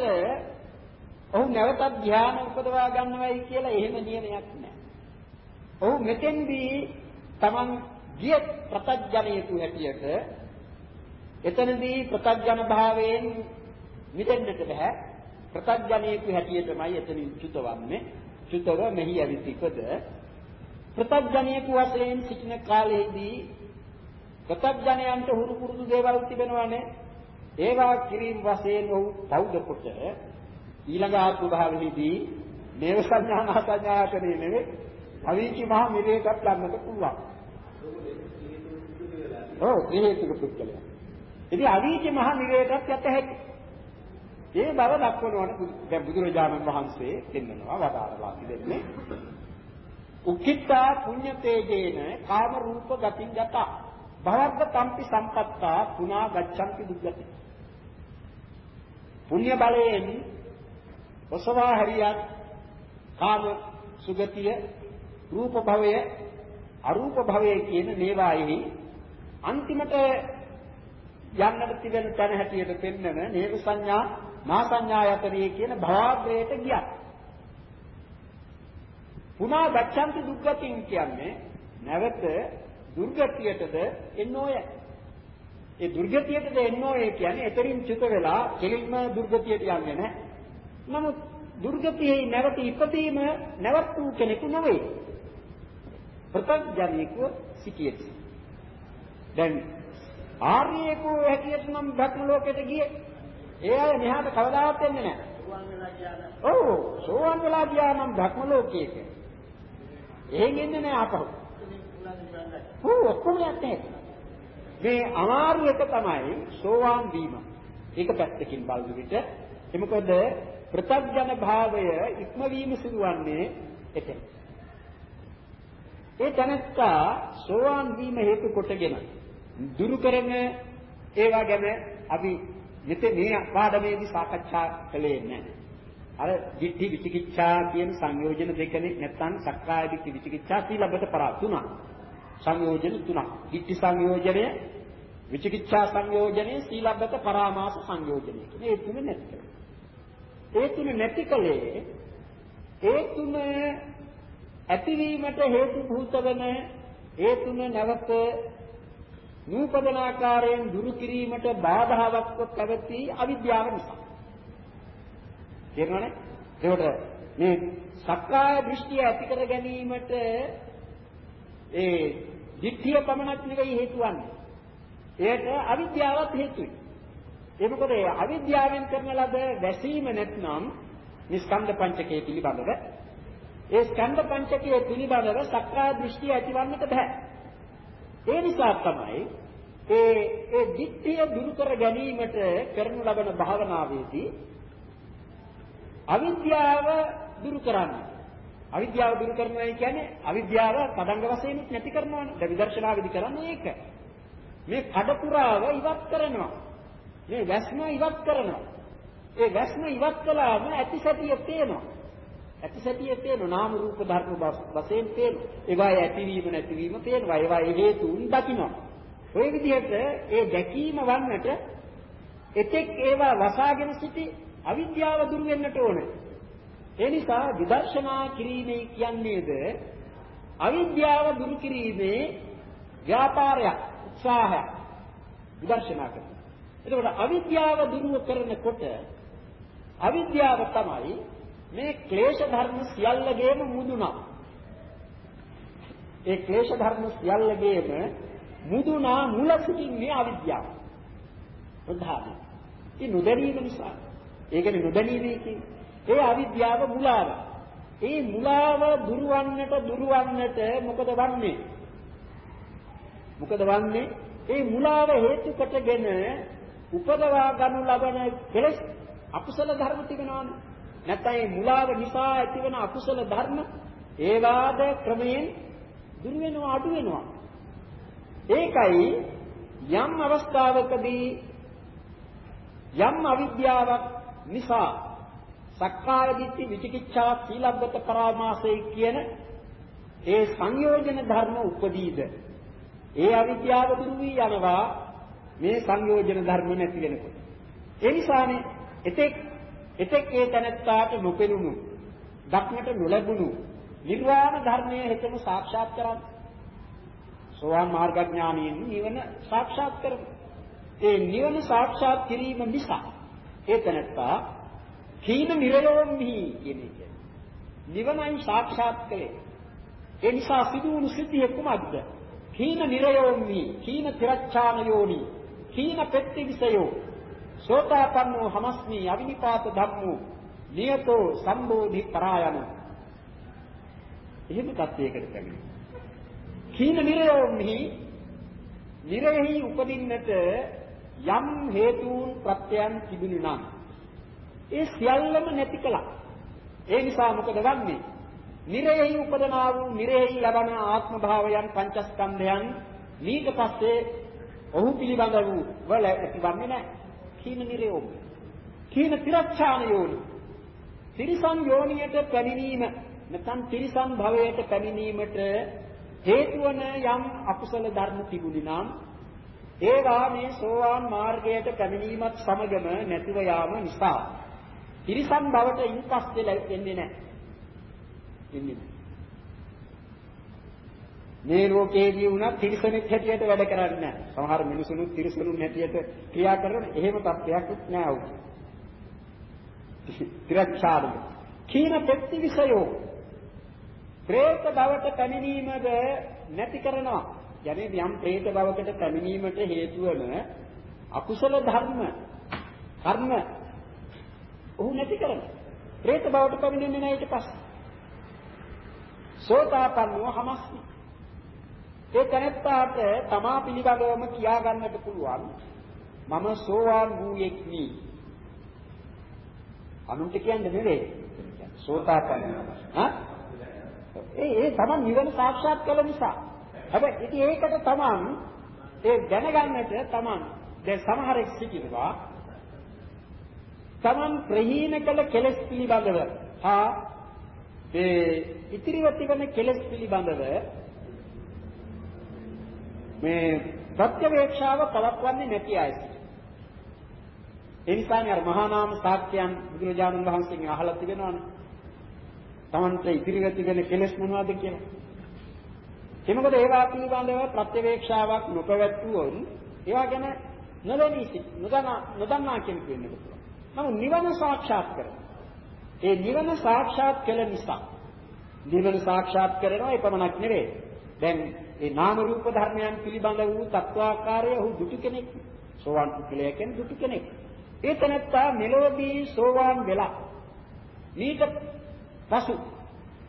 ඔහු නැවතත් ධ්‍යාන උපදවා ගන්නවයි කියලා එහෙම නියමයක් නැහැ. ඔහු මෙතෙන්දී Taman ගිය ප්‍රත්‍යඥයෙකු හැටියට එතනදී ප්‍රත්‍යඥ භාවයෙන් මිදෙන්නට බෑ. ප්‍රත්‍යඥයෙකු හැටියටමයි එතනින් චුතවන්නේ. චුතව මෙහි ඇවිත් ඉපද ප්‍රත්‍යඥයෙකු වශයෙන් සිටින කාලයේදී ප්‍රත්‍යඥයන්ට හුරු පුරුදු දේවල් තිබෙනවානේ. ඒවා කිරීම වශයෙන් ඔහු පෞද කොට ඊළඟ ආත්ම භාවයේදී දේව සංඥා සංඥායතනෙ නෙවෙයි අවීචි මහ මිරේකත් ගන්නට පුළුවන්. ඔව් හේතුක පුද්ගලයා. ඉතින් අවීචි මහ මිරේකත් යත හැකි. ඒ බව දක්වනවනේ දැන් බුදුරජාණන් වහන්සේ දෙන්නනවා වදාරලා තිබෙන්නේ. උක්කිට්ඨා පුඤ්ඤ තේජේන කාම රූප ගතින් යත භවග්ග තම්පි සම්පත්තා පුනා ගච්ඡanti දුක්ගති. පුණ්‍ය බලයෙන් ඔසවා හරියක් කාම සුගතිය රූප භවය අරූප භවය කියන මේවාෙහි අන්තිමට යන්නට තිබෙන තැන හැටියට පෙන්වන නේව සංඥා මා සංඥා යතරේ කියන භවග්‍රයට ගියා. පුනා ගච්ඡanti දුක්ගතින් කියන්නේ නැවත දුර්ගතියටද එන්නෝය. ඒ දුර්ගතියටද එන්නෝය කියන්නේ එතරින් චුත වෙලා කෙලින්ම දුර්ගතියට යන්නේ නැහැ. නමුත් දුර්ගතියේ නැවත ඉපදීම නැවත් වූ කෙනෙකු නොවේ. ප්‍රත්‍යඥයෙකු සිටියේ. දැන් ආර්යයෙකු හැටියට නම් භක්ම ලෝකයට ගියේ ඒ අය මෙහාට කවදාවත් එන්නේ නැහැ. ඔව් සෝවන් වෙලා ගියා නම් භක්ම ලෝකයක. එහෙන් එන්නේ නැහැ අපහු. ඔව් ඔක්කොම යන්නේ. මේ අමාරු එක තමයි සෝවාන් වීම. ඒක පැත්තකින් බලන විට එමකොද ප්‍රත්‍යඥ භාවය ඉක්මවීම සිදුවන්නේ එතන. ඒ තනත්තා සෝවාන් වීම හේතු කොටගෙන දුරු කරන ඒවා ගැන අපි මෙතේ මේ පාඩමේදී සාකච්ඡා කළේ නැහැ. අර ditthi විචිකිච්ඡා කියන සංයෝජන දෙකනේ නැත්නම් සක්කාය ditthi විචිකිච්ඡා සීලබ්බත පරා තුනක්. සංයෝජන තුනක්. ditthi සංයෝජනය, විචිකිච්ඡා සංයෝජනය, සීලබ්බත පරාමාස සංයෝජනය. මේ තුන නැති ඒ තුන නැති කලේ ඒ තුන ඇතිවීමට හේතු භූත වන ඒ තුන නැවත නූපදන ආකාරයෙන් දුරු කිරීමට බාධාවක් පැවති අවිද්‍යාව නිසා. තේරෙනවනේ? ඒකට මේ සක්කාය දෘෂ්ටිය ඇති කර ගැනීමට ඒ ධිට්ඨිය පමණක් නෙවෙයි හේතු වන්නේ. ඒකට අවිද්‍යාවත් හේතුයි. ඒ මොකද ඒ අවිද්‍යාවෙන් කරන ලද වැසීම නැත්නම් නිස්කන්ධ පංචකයේ පිළිබඳව ඒ ස්කන්ධ පංචකයේ පිළිබඳව සක්කාය දෘෂ්ටිය ඇතිවන්නට බෑ. ඒ නිසා තමයි ඒ ඒ ධිට්ඨිය දුරු කර ගැනීමට කරනු ලබන භාවනාවේදී අවිද්‍යාව දුරු කරන්නේ. අවිද්‍යාව දුරු කරනවා කියන්නේ අවිද්‍යාව පදංග වශයෙන් නැති කරනවානේ. දැන් විදර්ශනාවේදී කරන්නේ ඒක. මේ කඩපුරාව ඉවත් කරනවා. මේ වැස්ම ඉවත් කරනවා. ඒ වැස්ම ඉවත් කළාම ඇති සතිය පේනවා. ඇති සතිය පේනවා. නාම රූප ධර්ම වශයෙන් පේනවා. ඒවායේ ඇතිවීම නැතිවීම පේනවා. ඒවායේ හේතුන් දකිනවා. ওই විදිහට ඒ දැකීම වන්නට එතෙක් ඒවා වසාගෙන සිටි අවිද්‍යාව දුරු වෙන්නට ඕනේ. ඒ නිසා විදර්ශනා කිරීමේ කියන්නේද අවිද්‍යාව දුරු කිරීමේ ව්‍යාපාරයක් උත්සාහයක් විදර්ශනා කරන. එතකොට අවිද්‍යාව දුරු කරනකොට අවිද්‍යාව තමයි මේ ක්ලේශ ධර්ම සියල්ලගේම මුදුනා. ඒ ක්ලේශ ධර්ම සියල්ලගේම මුදුනා මුල සිටින්නේ අවිද්‍යාව. ප්‍රධානයි. ඒ නොදැනීම නිසා. ඒ කියන්නේ නොදැනීමේ කියන්නේ ඒ අවිද්‍යාව මුලාව. ඒ මුලාව දුරවන්නට දුරවන්නට මොකද වන්නේ? මොකද වන්නේ? ඒ මුලාව හේතු කොටගෙන උපදවා ගනු ලබන කෙලෙස් අකුසල ධර්ම තිබෙනවානේ. නැත්නම් මේ මුලාව නිසා ඇතිවන අකුසල ධර්ම ඒවාද ක්‍රමයෙන් දුර වෙනවා අඩු වෙනවා. ඒකයි යම් අවස්ථාවකදී යම් අවිද්‍යාවක් නිසා සක්කාය දිට්ඨි විචිකිච්ඡා සීලබ්බත පරාමාසය කියන ඒ සංයෝජන ධර්ම උපදීද ඒ අවිද්‍යාව දුරු වී යනවා මේ සංයෝජන ධර්ම නැති වෙනකොට ඒ නිසානේ එතෙක් එතෙක් ඒ තැනත්තාට නොපෙනුණු දක්නට නොලැබුණු නිර්වාණ ධර්මය හෙතම සාක්ෂාත් කරගන්න. සෝවාන් මාර්ගඥානියෙන් නිවන සාක්ෂාත් කරගන්න. ඒ නිවන සාක්ෂාත් කිරීම නිසා ඒ තැනත්තා කීන නිරයෝම්හි කියන එක. නිවනයි සාක්ෂාත් කළේ. ඒ නිසා සිදුවුණු සිද්ධිය කුමක්ද? කීන නිරයෝම්හි කීන තිරච්ඡානයෝනි කීන පෙත්තිවිසයෝ සෝතාපන්නෝ හමස්මි අවිනිපාත ධම්මෝ නියතෝ සම්බෝධි පරායන එහෙම තත්වයකට පැමිණි. කීන නිරයෝම්හි නිරෙහි උපදින්නට යම් හේතුන් ප්‍රත්‍යයන් තිබුණු නම් ඒ සියල්ලම නැති කළා. ඒ නිසා මොකද වන්නේ? නිරෙහි උපදනා වූ නිරෙහි ලබන ආත්ම භාවයන් පංචස්කන්ධයන් ඊට පස්සේ ඔහු පිළිබඳ වූ වල ඇතිවන්නේ නැහැ. කීන නිරයෝම. කීන තිරච්ඡාන යෝනි. තිරිසන් යෝනියට පැමිණීම නැත්නම් තිරිසන් භවයට පැමිණීමට හේතු වන යම් අකුසල ධර්ම තිබුණි නම් ඒවා මේ සෝවාන් මාර්ගයට පැමිණීමත් සමගම නැතිව යාම නිසා තිරිසන් භවට ඉන්පස්සේ එන්නේ නැහැ. එන්නේ නැහැ. මේ ලෝකයේදී වුණත් තිරිසනෙක් හැටියට වැඩ කරන්නේ නැහැ. සමහර මිනිසුනුත් තිරිසනුන් හැටියට ක්‍රියා කරන එහෙම තත්ත්වයක් නෑ උන්. තිරච්ඡාදම. කීන පෙත්ති විසයෝ. പ്രേත භවත පැමිණීමද නැති කරනවා. යන්නේ යම් പ്രേත භවකට පැමිණීමට හේතු වන අකුසල ධර්ම කර්ම ඔහු නැති කරනවා. പ്രേත භවට පැමිණෙන්නේ නැහැ ඊට පස්සේ. සෝතාපන්නෝ හමස්මි ඒ තැනත්තාට තමා පිළිබඳවම කියා ගන්නට පුළුවන් මම සෝවාන් වූයෙක් නී. අනුන්ට කියන්නේ නෙවෙයි. සෝතාපන්න. හා? ඒ ඒ තමන් නිවන සාක්ෂාත් කළ නිසා. හැබැයි ඉතින් ඒකට තමන් ඒ දැනගන්නට තමන් දැන් සමහරෙක් සිටිනවා තමන් ප්‍රහීන කළ කෙලෙස් පිළිබඳව හා ඒ ඉතිරිව තිබෙන කෙලෙස් පිළිබඳව මේ ප්‍රත්‍යවේක්ෂාව පවත්වන්නේ නැති අය ඒ නිසානේ අර මහා නාම සාක්‍යයන් බුදුරජාණන් වහන්සේගෙන් අහලා තිබෙනවානේ. Tamante ඉතිරිව තිබෙන කෙලෙස් මොනවද කියලා. ඒ මොකද ඒවා පිළිබඳව ප්‍රත්‍යවේක්ෂාවක් නොපැවැත්වුවොත් ඒවා ගැන නොදැනී සිට නොදන්නා නොදන්නා කෙනෙක් වෙන්න පුළුවන්. නමුත් නිවන සාක්ෂාත් කරගන්න. ඒ නිවන සාක්ෂාත් කළ නිසා නිවන සාක්ෂාත් කරනවා ඒ පමණක් නෙවෙයි. දැන් ඒ නාම රූප ධර්මයන් පිළිබඳ වූ තත්වාකාරය ඔහු දුටු කෙනෙක්. සෝවාන් පුද්ගලයා කියන්නේ දුටු කෙනෙක්. ඒ තැනත්තා මෙලොවදී සෝවාන් වෙලා ඊට පසු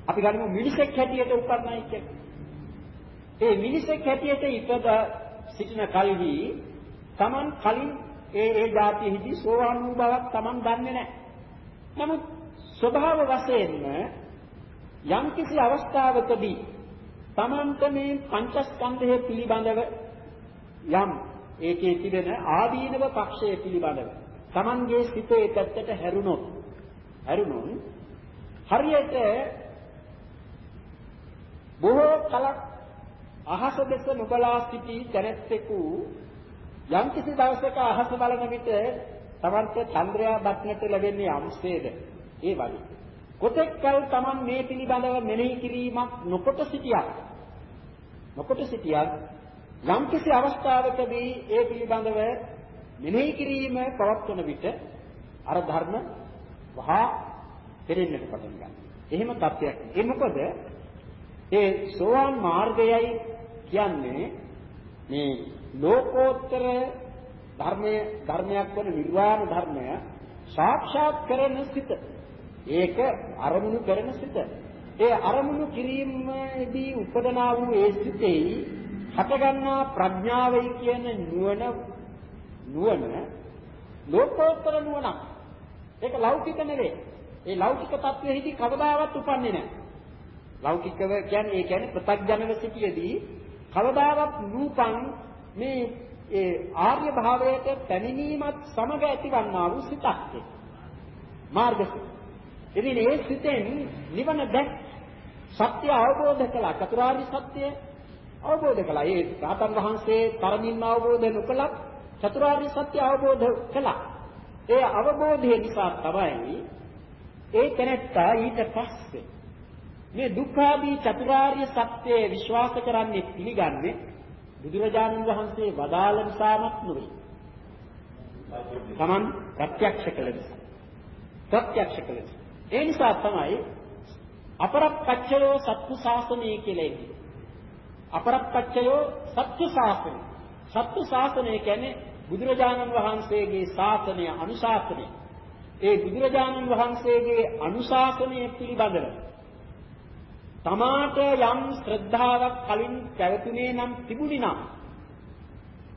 අපි ගනිමු මිනිසෙක් හැටියට උපන්නයි කියන්නේ. ඒ මිනිසෙක් හැටියට ඉපද සිටින කල්හි Taman කලින් ඒ ඒ જાතියෙහිදී සෝවාන් වූ බවක් Taman දන්නේ නැහැ. නමුත් ස්වභාව වශයෙන්ම යම්කිසි අවස්ථාවකදී Tamanට මේ පංචස්කන්ධය පිළිබඳව යම් ඒකේ තිබෙන ආදීනව පක්ෂය පිළිබඳව Tamanගේ සිතේ පැත්තට හැරුණොත් හැරුණොත් හරියට බොහෝ කලක් අහස දෙස නොබලා සිටි තැනැත්තෙකු යම් කිසි දවසක අහස බලන විට Tamante චන්ද්‍රයා දක්නට ලැබෙන්නේ යම්සේද ඒ වගේ. කොතෙක් කල Taman මේ පිළිබඳව මෙනෙහි කිරීමක් නොකොට සිටියක් නොකොට සිටියක් යම් කිසි අවස්ථාවකදී ඒ පිළිබඳව මෙනෙහි කිරීම පවත්වන විට අර ධර්ම වහා පෙරෙන්නට පටන් ගන්නවා. එහෙම තත්ත්වයක්. ඒ මොකද ඒ සෝවාන් මාර්ගයයි කියන්නේ මේ ලෝකෝත්තර ධර්මයේ ධර්මයක් වන නිර්වාණ ධර්මය සාක්ෂාත් කරන සිත. ඒක අරමුණු කරන සිත. ඒ අරමුණු කිරීමේදී උපදනා වූ ඒ සිතේ හටගන්නා ප්‍රඥාවයි කියන නුවණ නුවණ ලෝකෝත්තර නුවණක්. ඒක ලෞකික නෙවෙයි. ඒ ලෞකික තත්වෙහිදී කවදාවත් උපන්නේ නැහැ. ලෞකිකව කියන්නේ ඒ කියන්නේ ප්‍රත්‍යඥව සිටියේදී කවදාවත් නූපන් මේ ඒ ආර්ය භාවයට පැමිණීමත් සමග ඇතිවන්නා වූ සිතක් මාර්ගසිත. ඉතින් ඒ සිතෙන් නිවන දැක් සත්‍ය අවබෝධ කළා චතුරාර්ය සත්‍ය අවබෝධ කළා. ඒ රහතන් වහන්සේ තරමින් අවබෝධ නොකලත් චතුරාර්ය සත්‍ය අවබෝධ කළා. ඒ අවබෝධය නිසා තමයි ඒ තැනත්තා ඊට පස්සේ මේ දුක්ඛාදී චතුරාර්ය සත්‍යය විශ්වාස කරන්නේ පිළිගන්නේ බුදුරජාණන් වහන්සේ වදාළ නිසාමත් නෙවෙයි. Taman ප්‍රත්‍යක්ෂ කළ නිසා. ප්‍රත්‍යක්ෂ කළ නිසා. ඒ නිසා තමයි අපරප්පච්චයෝ සත්තු ශාසනය කියලා කියන්නේ. අපරප්පච්චයෝ සත්‍ය ශාසනය. සත්‍ය ශාසනය කියන්නේ බුදුරජාණන් වහන්සේගේ ශාසනය අනුශාසනය. ඒ බුදුරජාණන් වහන්සේගේ අනුශාසනය පිළිබඳව තමාට යම් ශ්‍රද්ධාවක් කලින් පැවතුනේ නම් තිබුණි නම්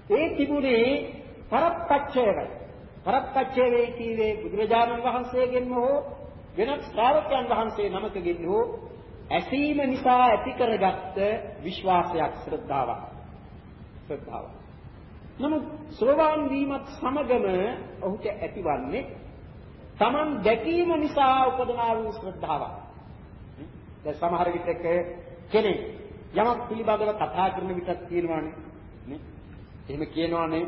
ඒ තිබුණේ පරප්පච්චයයි. පරප්පච්චය වේ කීවේ බුදුරජාණන් වහන්සේගෙන්ම හෝ වෙනත් ශ්‍රාවකයන් වහන්සේ නමකගෙන් හෝ ඇසීම නිසා ඇති කරගත්ත විශ්වාසයක් ශ්‍රද්ධාවක්. ශ්‍රද්ධාවක්. නමුත් සෝවාන් වීමත් සමගම ඔහුට ඇතිවන්නේ Taman දැකීම නිසා උපදනා වූ ශ්‍රද්ධාවක්. දැන් සමහර විටක කෙනෙක් යමක් පිළිබඳව කතා කරන විටක් තියෙනවානේ. නේ? එහෙම කියනවානේ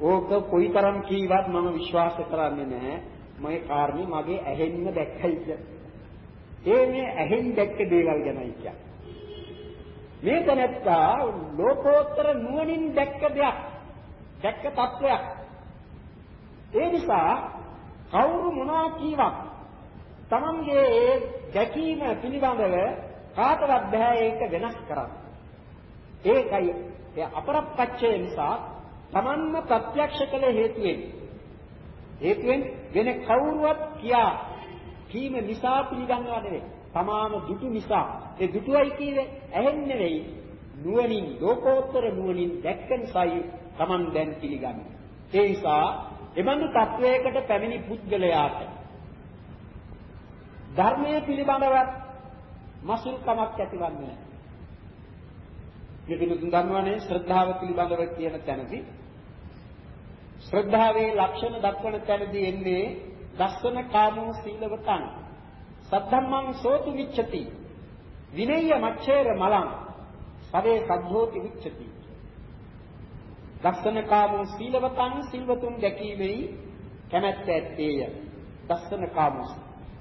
ඕක කොයිතරම් කීවත් මම විශ්වාස කරන්නේ නැහැ. මේ කාරණේ මගේ ඇහෙන්න දැක්කයි කියලා. ඒ මේ ඇහෙන් දැක්ක දේවල් ගැනයි කියන්නේ. මේ තැනත්තා ලෝකෝත්තර නුවණින් දැක්ක දෙයක්. දැක්ක තත්වයක්. ඒ නිසා කවුරු මොනවා කීවත් තමන්ගේ ඒ දැකීම පිළිබඳව කාටවත් බෑ ඒක වෙනස් කරන්න. ඒකයි ඒ අපරප්පච්චය නිසා තමන්ම ප්‍රත්‍යක්ෂ කළ හේතුවෙන් හේතුවෙන් වෙන කවුරුවත් කියා කීම නිසා පිළිගන්නව නෙවෙයි. තමාම දුටු නිසා. ඒ දුටුවයි කීවේ ඇහෙන් නෙවෙයි. නුවණින් ලෝකෝත්තර නුවණින් දැක්ක නිසායි Taman දැන් පිළිගන්නේ. ඒ නිසා එබඳු තත්වයකට පැමිණි පුද්ගලයාට ධර්මයේ පිළිබඳව මසුල්කමක් ඇතිවන්නේ නැහැ. මෙතන දන්නවනේ ශ්‍රද්ධාව පිළිබඳව කියන තැනදී ශ්‍රද්ධාවේ ලක්ෂණ දක්වන තැනදී එන්නේ දස්සන කාමෝ සීලවතං. සද්ධම්මං සෝතු විච්ඡති විනය්‍ය මච්ඡේර මලං. සවේ සද්ධෝති විච්ඡති දස්සන කාමෝ සීලවතං සිල්වතුන් දැකීමේ කැමැත්ත ඇත්තේය. දස්සන කාමෝ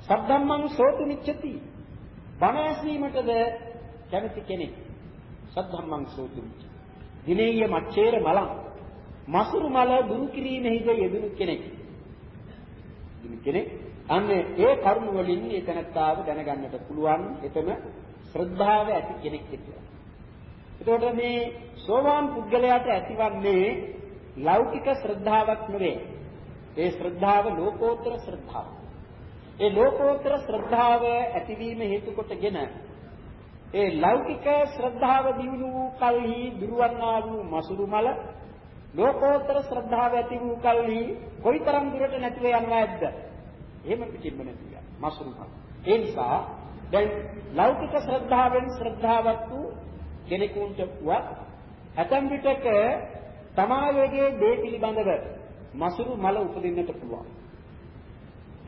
සද්ධම්මං සෝතු විච්ඡති බණ ඇසීමටද කැමති කෙනෙක්. සද්ධම්මං සෝතු විච්ඡති විනය්‍ය මච්ඡේර මලං. මසුරු මල දුරු කිරීමෙහිද යෙදුණු කෙනෙක් කෙනෙක් අන්නේ ඒ කරුණ වලින් ඒ තනත්තාව දැනගන්නට පුළුවන් එතන ශ්‍රද්ධාව ඇති කෙනෙක් කියලා. එතකොට මේ සෝවාන් පුද්ගලයාට ඇතිවන්නේ ලෞකික ශ්‍රද්ධාවක් නෙවෙයි. ඒ ශ්‍රද්ධාව ලෝකෝත්තර ශ්‍රද්ධාව. ඒ ලෝකෝත්තර ශ්‍රද්ධාව ඇතිවීම හේතු කොටගෙන ඒ ලෞකික ශ්‍රද්ධාව දිනු වූ කල්හි දුරවන්නා වූ මසුරු මල ලෝකෝත්තර ශ්‍රද්ධාව ඇති වූ කල්හි කොයිතරම් දුරට නැතිව යනවාද? එහෙම පිටින්ම නැතිව යන මසුරුකම්. ඒ නිසා දැන් ලෞකික ශ්‍රද්ධාවෙන් ශ්‍රද්ධාවත් වූ කෙනෙකුට වත් ඇතම් විටක තමාගේ දේ පිළිබඳව මසුරු මල උපදින්නට පුළුවන්.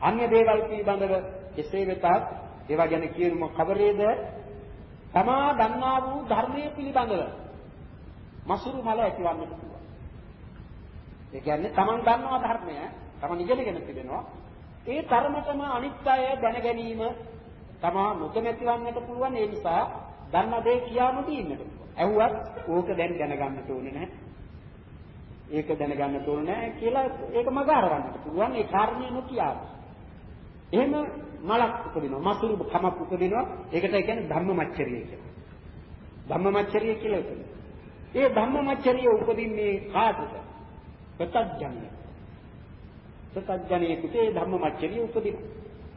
අන්‍ය දේවල් පිළිබඳව එසේ වෙතත් ඒවා ගැන කියනම කවරේද? තමා දන්නා වූ ධර්මයේ පිළිබඳව මසුරු මල ඇතිවන්නට පුළුවන්. ඒ කියන්නේ Taman දන්නවා ධර්මය, Taman ඉගෙනගෙන තිබෙනවා. ඒ තරමටම අනිත් අය දැන ගැනීම තමා නොකමැති වන්නට පුළුවන්. ඒ නිසා දන්න දේ කියා නොදීන්නට පුළුවන්. ඇහුවත් ඕක දැන් දැනගන්නට ඕනේ නැහැ. ඒක දැනගන්නට ඕනේ නැහැ කියලා ඒක මග අරගන්නට පුළුවන්. ඒ කාරණේ නොකියාව. එහෙම මලක් උපදිනවා. මසුරු කමක් උපදිනවා. ඒකට කියන්නේ ධම්මමච්චරිය කියලා. ධම්මමච්චරිය කියලා උපදිනවා. ඒ ධම්මමච්චරිය උපදින්නේ කාටද? ප්‍රත්‍යඥය. ප්‍රත්‍යඥයේ ඒ ධම්මමච්චරිය උපදින.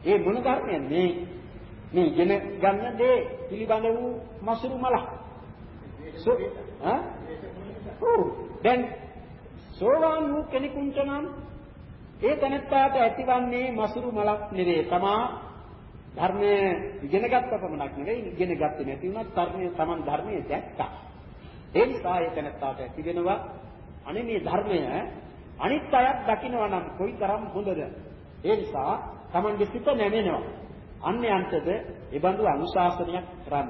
ඒ මොන ධර්මයන් මේ මේ ඉගෙන ගන්න දේ පිළිබඳ වූ මසුරු මල. සෝ ආ ඔව් දැන් සෝවාන් වූ කෙනෙකුට නම් ඒ තනත්තාට ඇතිවන්නේ මසුරු මලක් නෙවේ. තමා ධර්මයේ ඉගෙනගත්ත පමණක් නෙවෙයි ඉගෙන ගත්තේ නැති වුණත් ධර්මයේ Taman ධර්මයේ දැක්කා. ඒ නිසා ඒ තනත්තාට ඇති වෙනවා අනේ මේ ධර්මය අනිත් අයත් දකිනවා නම් කොයිතරම් හොඳද? ඒ නිසා Tamange සිත නැමෙනවා. අන්‍යයන්ටද ඒ බඳු අනුශාසනයක් කරන්න.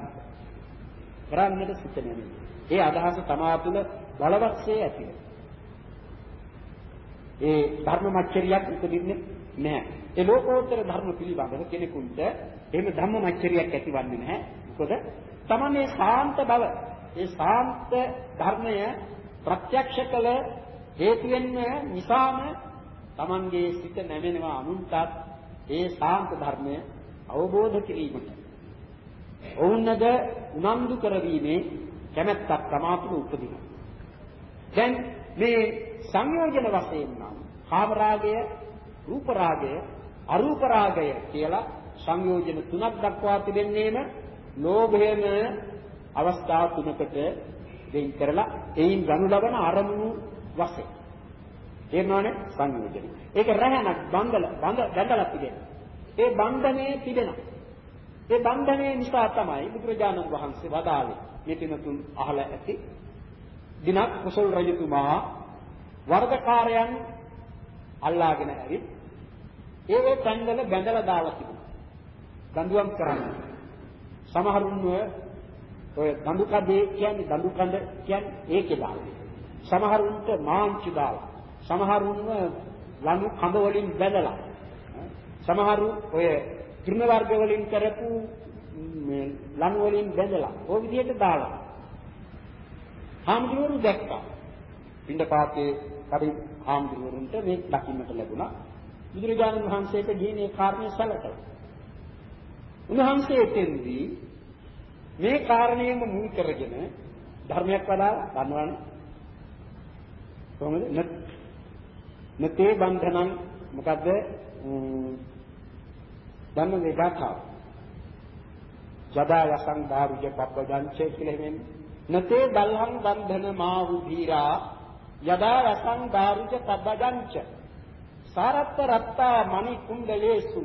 කරන්නට සිත නැමෙනවා. ඒ අදහස තමා තුළ බලවත්සේ ඇති ඒ ධර්මමච්චරියක් උපදින්නේ නැහැ. ඒ ලෝකෝත්තර ධර්ම පිළිබඳව කෙනෙකුට එහෙම ධම්මමච්චරියක් ඇතිවන්නේ නැහැ. මොකද තමන්නේ ශාන්ත බව, ඒ ශාන්ත ධර්මය ප්‍රත්‍යක්ෂ කළ හේතුවෙන් නිසාම Tamanගේ සිත නැමෙනවා අනුන්ටත් ඒ ශාන්ත ධර්මය අවබෝධ කිරීමට. ඔවුන්ද උනන්දු කරවීමේ කැමැත්තක් තමාතුළු උපදිනවා. දැන් මේ සංයෝජන වශයෙන් නම් කාම රාගය, රූප රාගය, අරූප රාගය කියලා සංයෝජන තුනක් දක්වා තිබෙන්නේම ලෝභයම අවස්ථා තුනකට වෙන් කරලා එයින් ගනු ලබන අරමුණු වශයෙන්. තේරෙනවනේ සංයෝජන. ඒක රැහැනක් බන්දල බඳ බඳලා තිබෙනවා. ඒ බන්ධනේ තිබෙනවා. ඒ බන්ධනේ නිසා තමයි බුදුරජාණන් වහන්සේ වදාළේ මේ තිනතුන් අහලා ඇති දිනක් කුසල් රජතුමා වර්ගකාරයන් අල්ලාගෙන ඇවිත් ඒ ඒ තැන්වල බැඳලා දාලා තිබුණා. දඬුවම් කරන්න. සමහරුන්ව ඔය දඬු කඩේ කියන්නේ දඬු කඳ කියන්නේ ඒකේ දාලා. සමහරුන්ට මාංචි දාලා. සමහරුන්ව ලනු කඳ වලින් බැඳලා. සමහරු ඔය තෘණ වර්ග වලින් කරපු මේ ලනු වලින් බැඳලා. ওই විදිහට දාලා. හාමුදුරුවරු දැක්කා. පින්ඩපාතේ පරි හාමුදුරුවරුන්ට මේ දකින්නට ලැබුණා. බුදුරජාණන් වහන්සේට ගිහින් ඒ කාරණේ සැලකලා. උන්වහන්සේ එතෙන්දී මේ කාරණේම මුල් කරගෙන ධර්මයක් වඩා ගන්නවනේ කොහොමද? නතේ බන්ධනං මොකද්ද? ධම්ම වේගාථාව යදා යසං දාරුජ පබ්බජංච කියලා එන්නේ. නතේ දල්හං බන්ධන මාහු ධීරා යදා යසං දාරුජ පබ්බජංච. සාරත්ත රත්තා මණි කුණ්ඩලේසු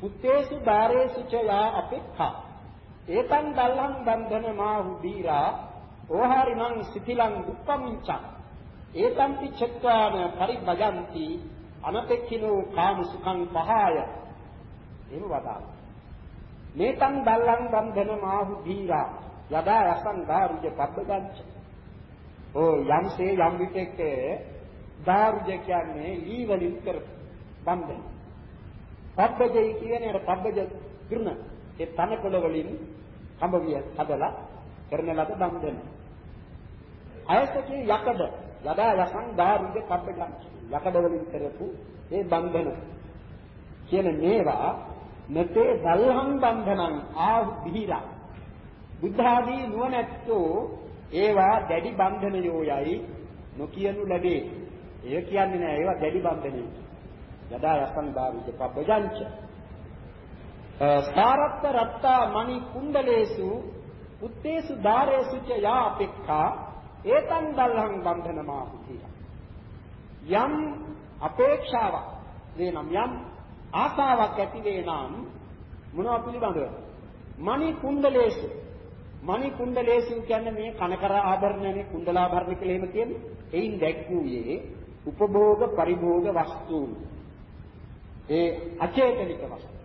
පුත්තේසු ධාරේසු ච යා අපෙක්ඛා. ඒතං දල්හං බන්ධන මාහු ධීරා ඕහාරිමං සිතිලං දුක්ඛමිච්ඡ ඒතම්පි චත්වාන පරිභජಂತಿ අනපෙක්ඛිනෝ කාම සුඛං පහාය. එහෙම වදාළා. මේතං දල්ලං බන්ධන මාහු ධීරා යදා යසං ධාරුජ පබ්බගංච ඕ යම්සේ යම් විටෙක ධාරුජ කියන්නේ ඊ වලින් කර බන්ධන. පබ්බජයි කියන්නේ අර පබ්බජ කිරණ ඒ තනකොළ වලින් කඹවිය හදලා කරන ලද බන්ධන අයසකේ යකඩ යදා යසං ධාරුජ පබ්බගංච යකඩ වලින් කරපු ඒ බන්ධන කියන මේවා නතේ දල්හං බන්ධනං ආවිහිරා බුද්ධ ආදී නුවණැත්තෝ ඒවා දැඩි බන්ධනයෝ යයි නොකියනු ලැබේ. එය කියන්නේ නෑ ඒවා දැඩි බන්ධනයෝ. යදා යසං බාවිජ පබ්බජංච. ස්ථාරත්ත රත්තා මණි කුණ්ඩලේසු උත්තේසු ධාරේසු ච යාපෙක්ඛා ඒතං දල්හං බන්ධනමා පුතිය. යම් අපේක්ෂාවක් වෙනම් යම් ආසාවක් ඇති වේ නම් මොනවා පිළිබඳව? මණි කුණ්ඩලේසු. මණි කුණ්ඩලේසු කියන්නේ මේ කනකර ආභරණනේ කුණ්ඩලාභරණ කියලා එහෙම කියන්නේ. එයින් දැක්වූයේ උපභෝග පරිභෝග වස්තු. ඒ අචේතනික වස්තු.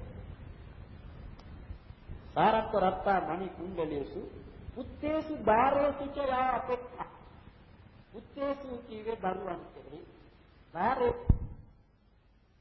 සාරත්ව රත්තා මණි කුණ්ඩලේසු පුත්තේසු බාරේසු ච යා අපෙක්ඛ. පුත්තේසු කීවේ දරුවන් කෙරෙහි බාරේ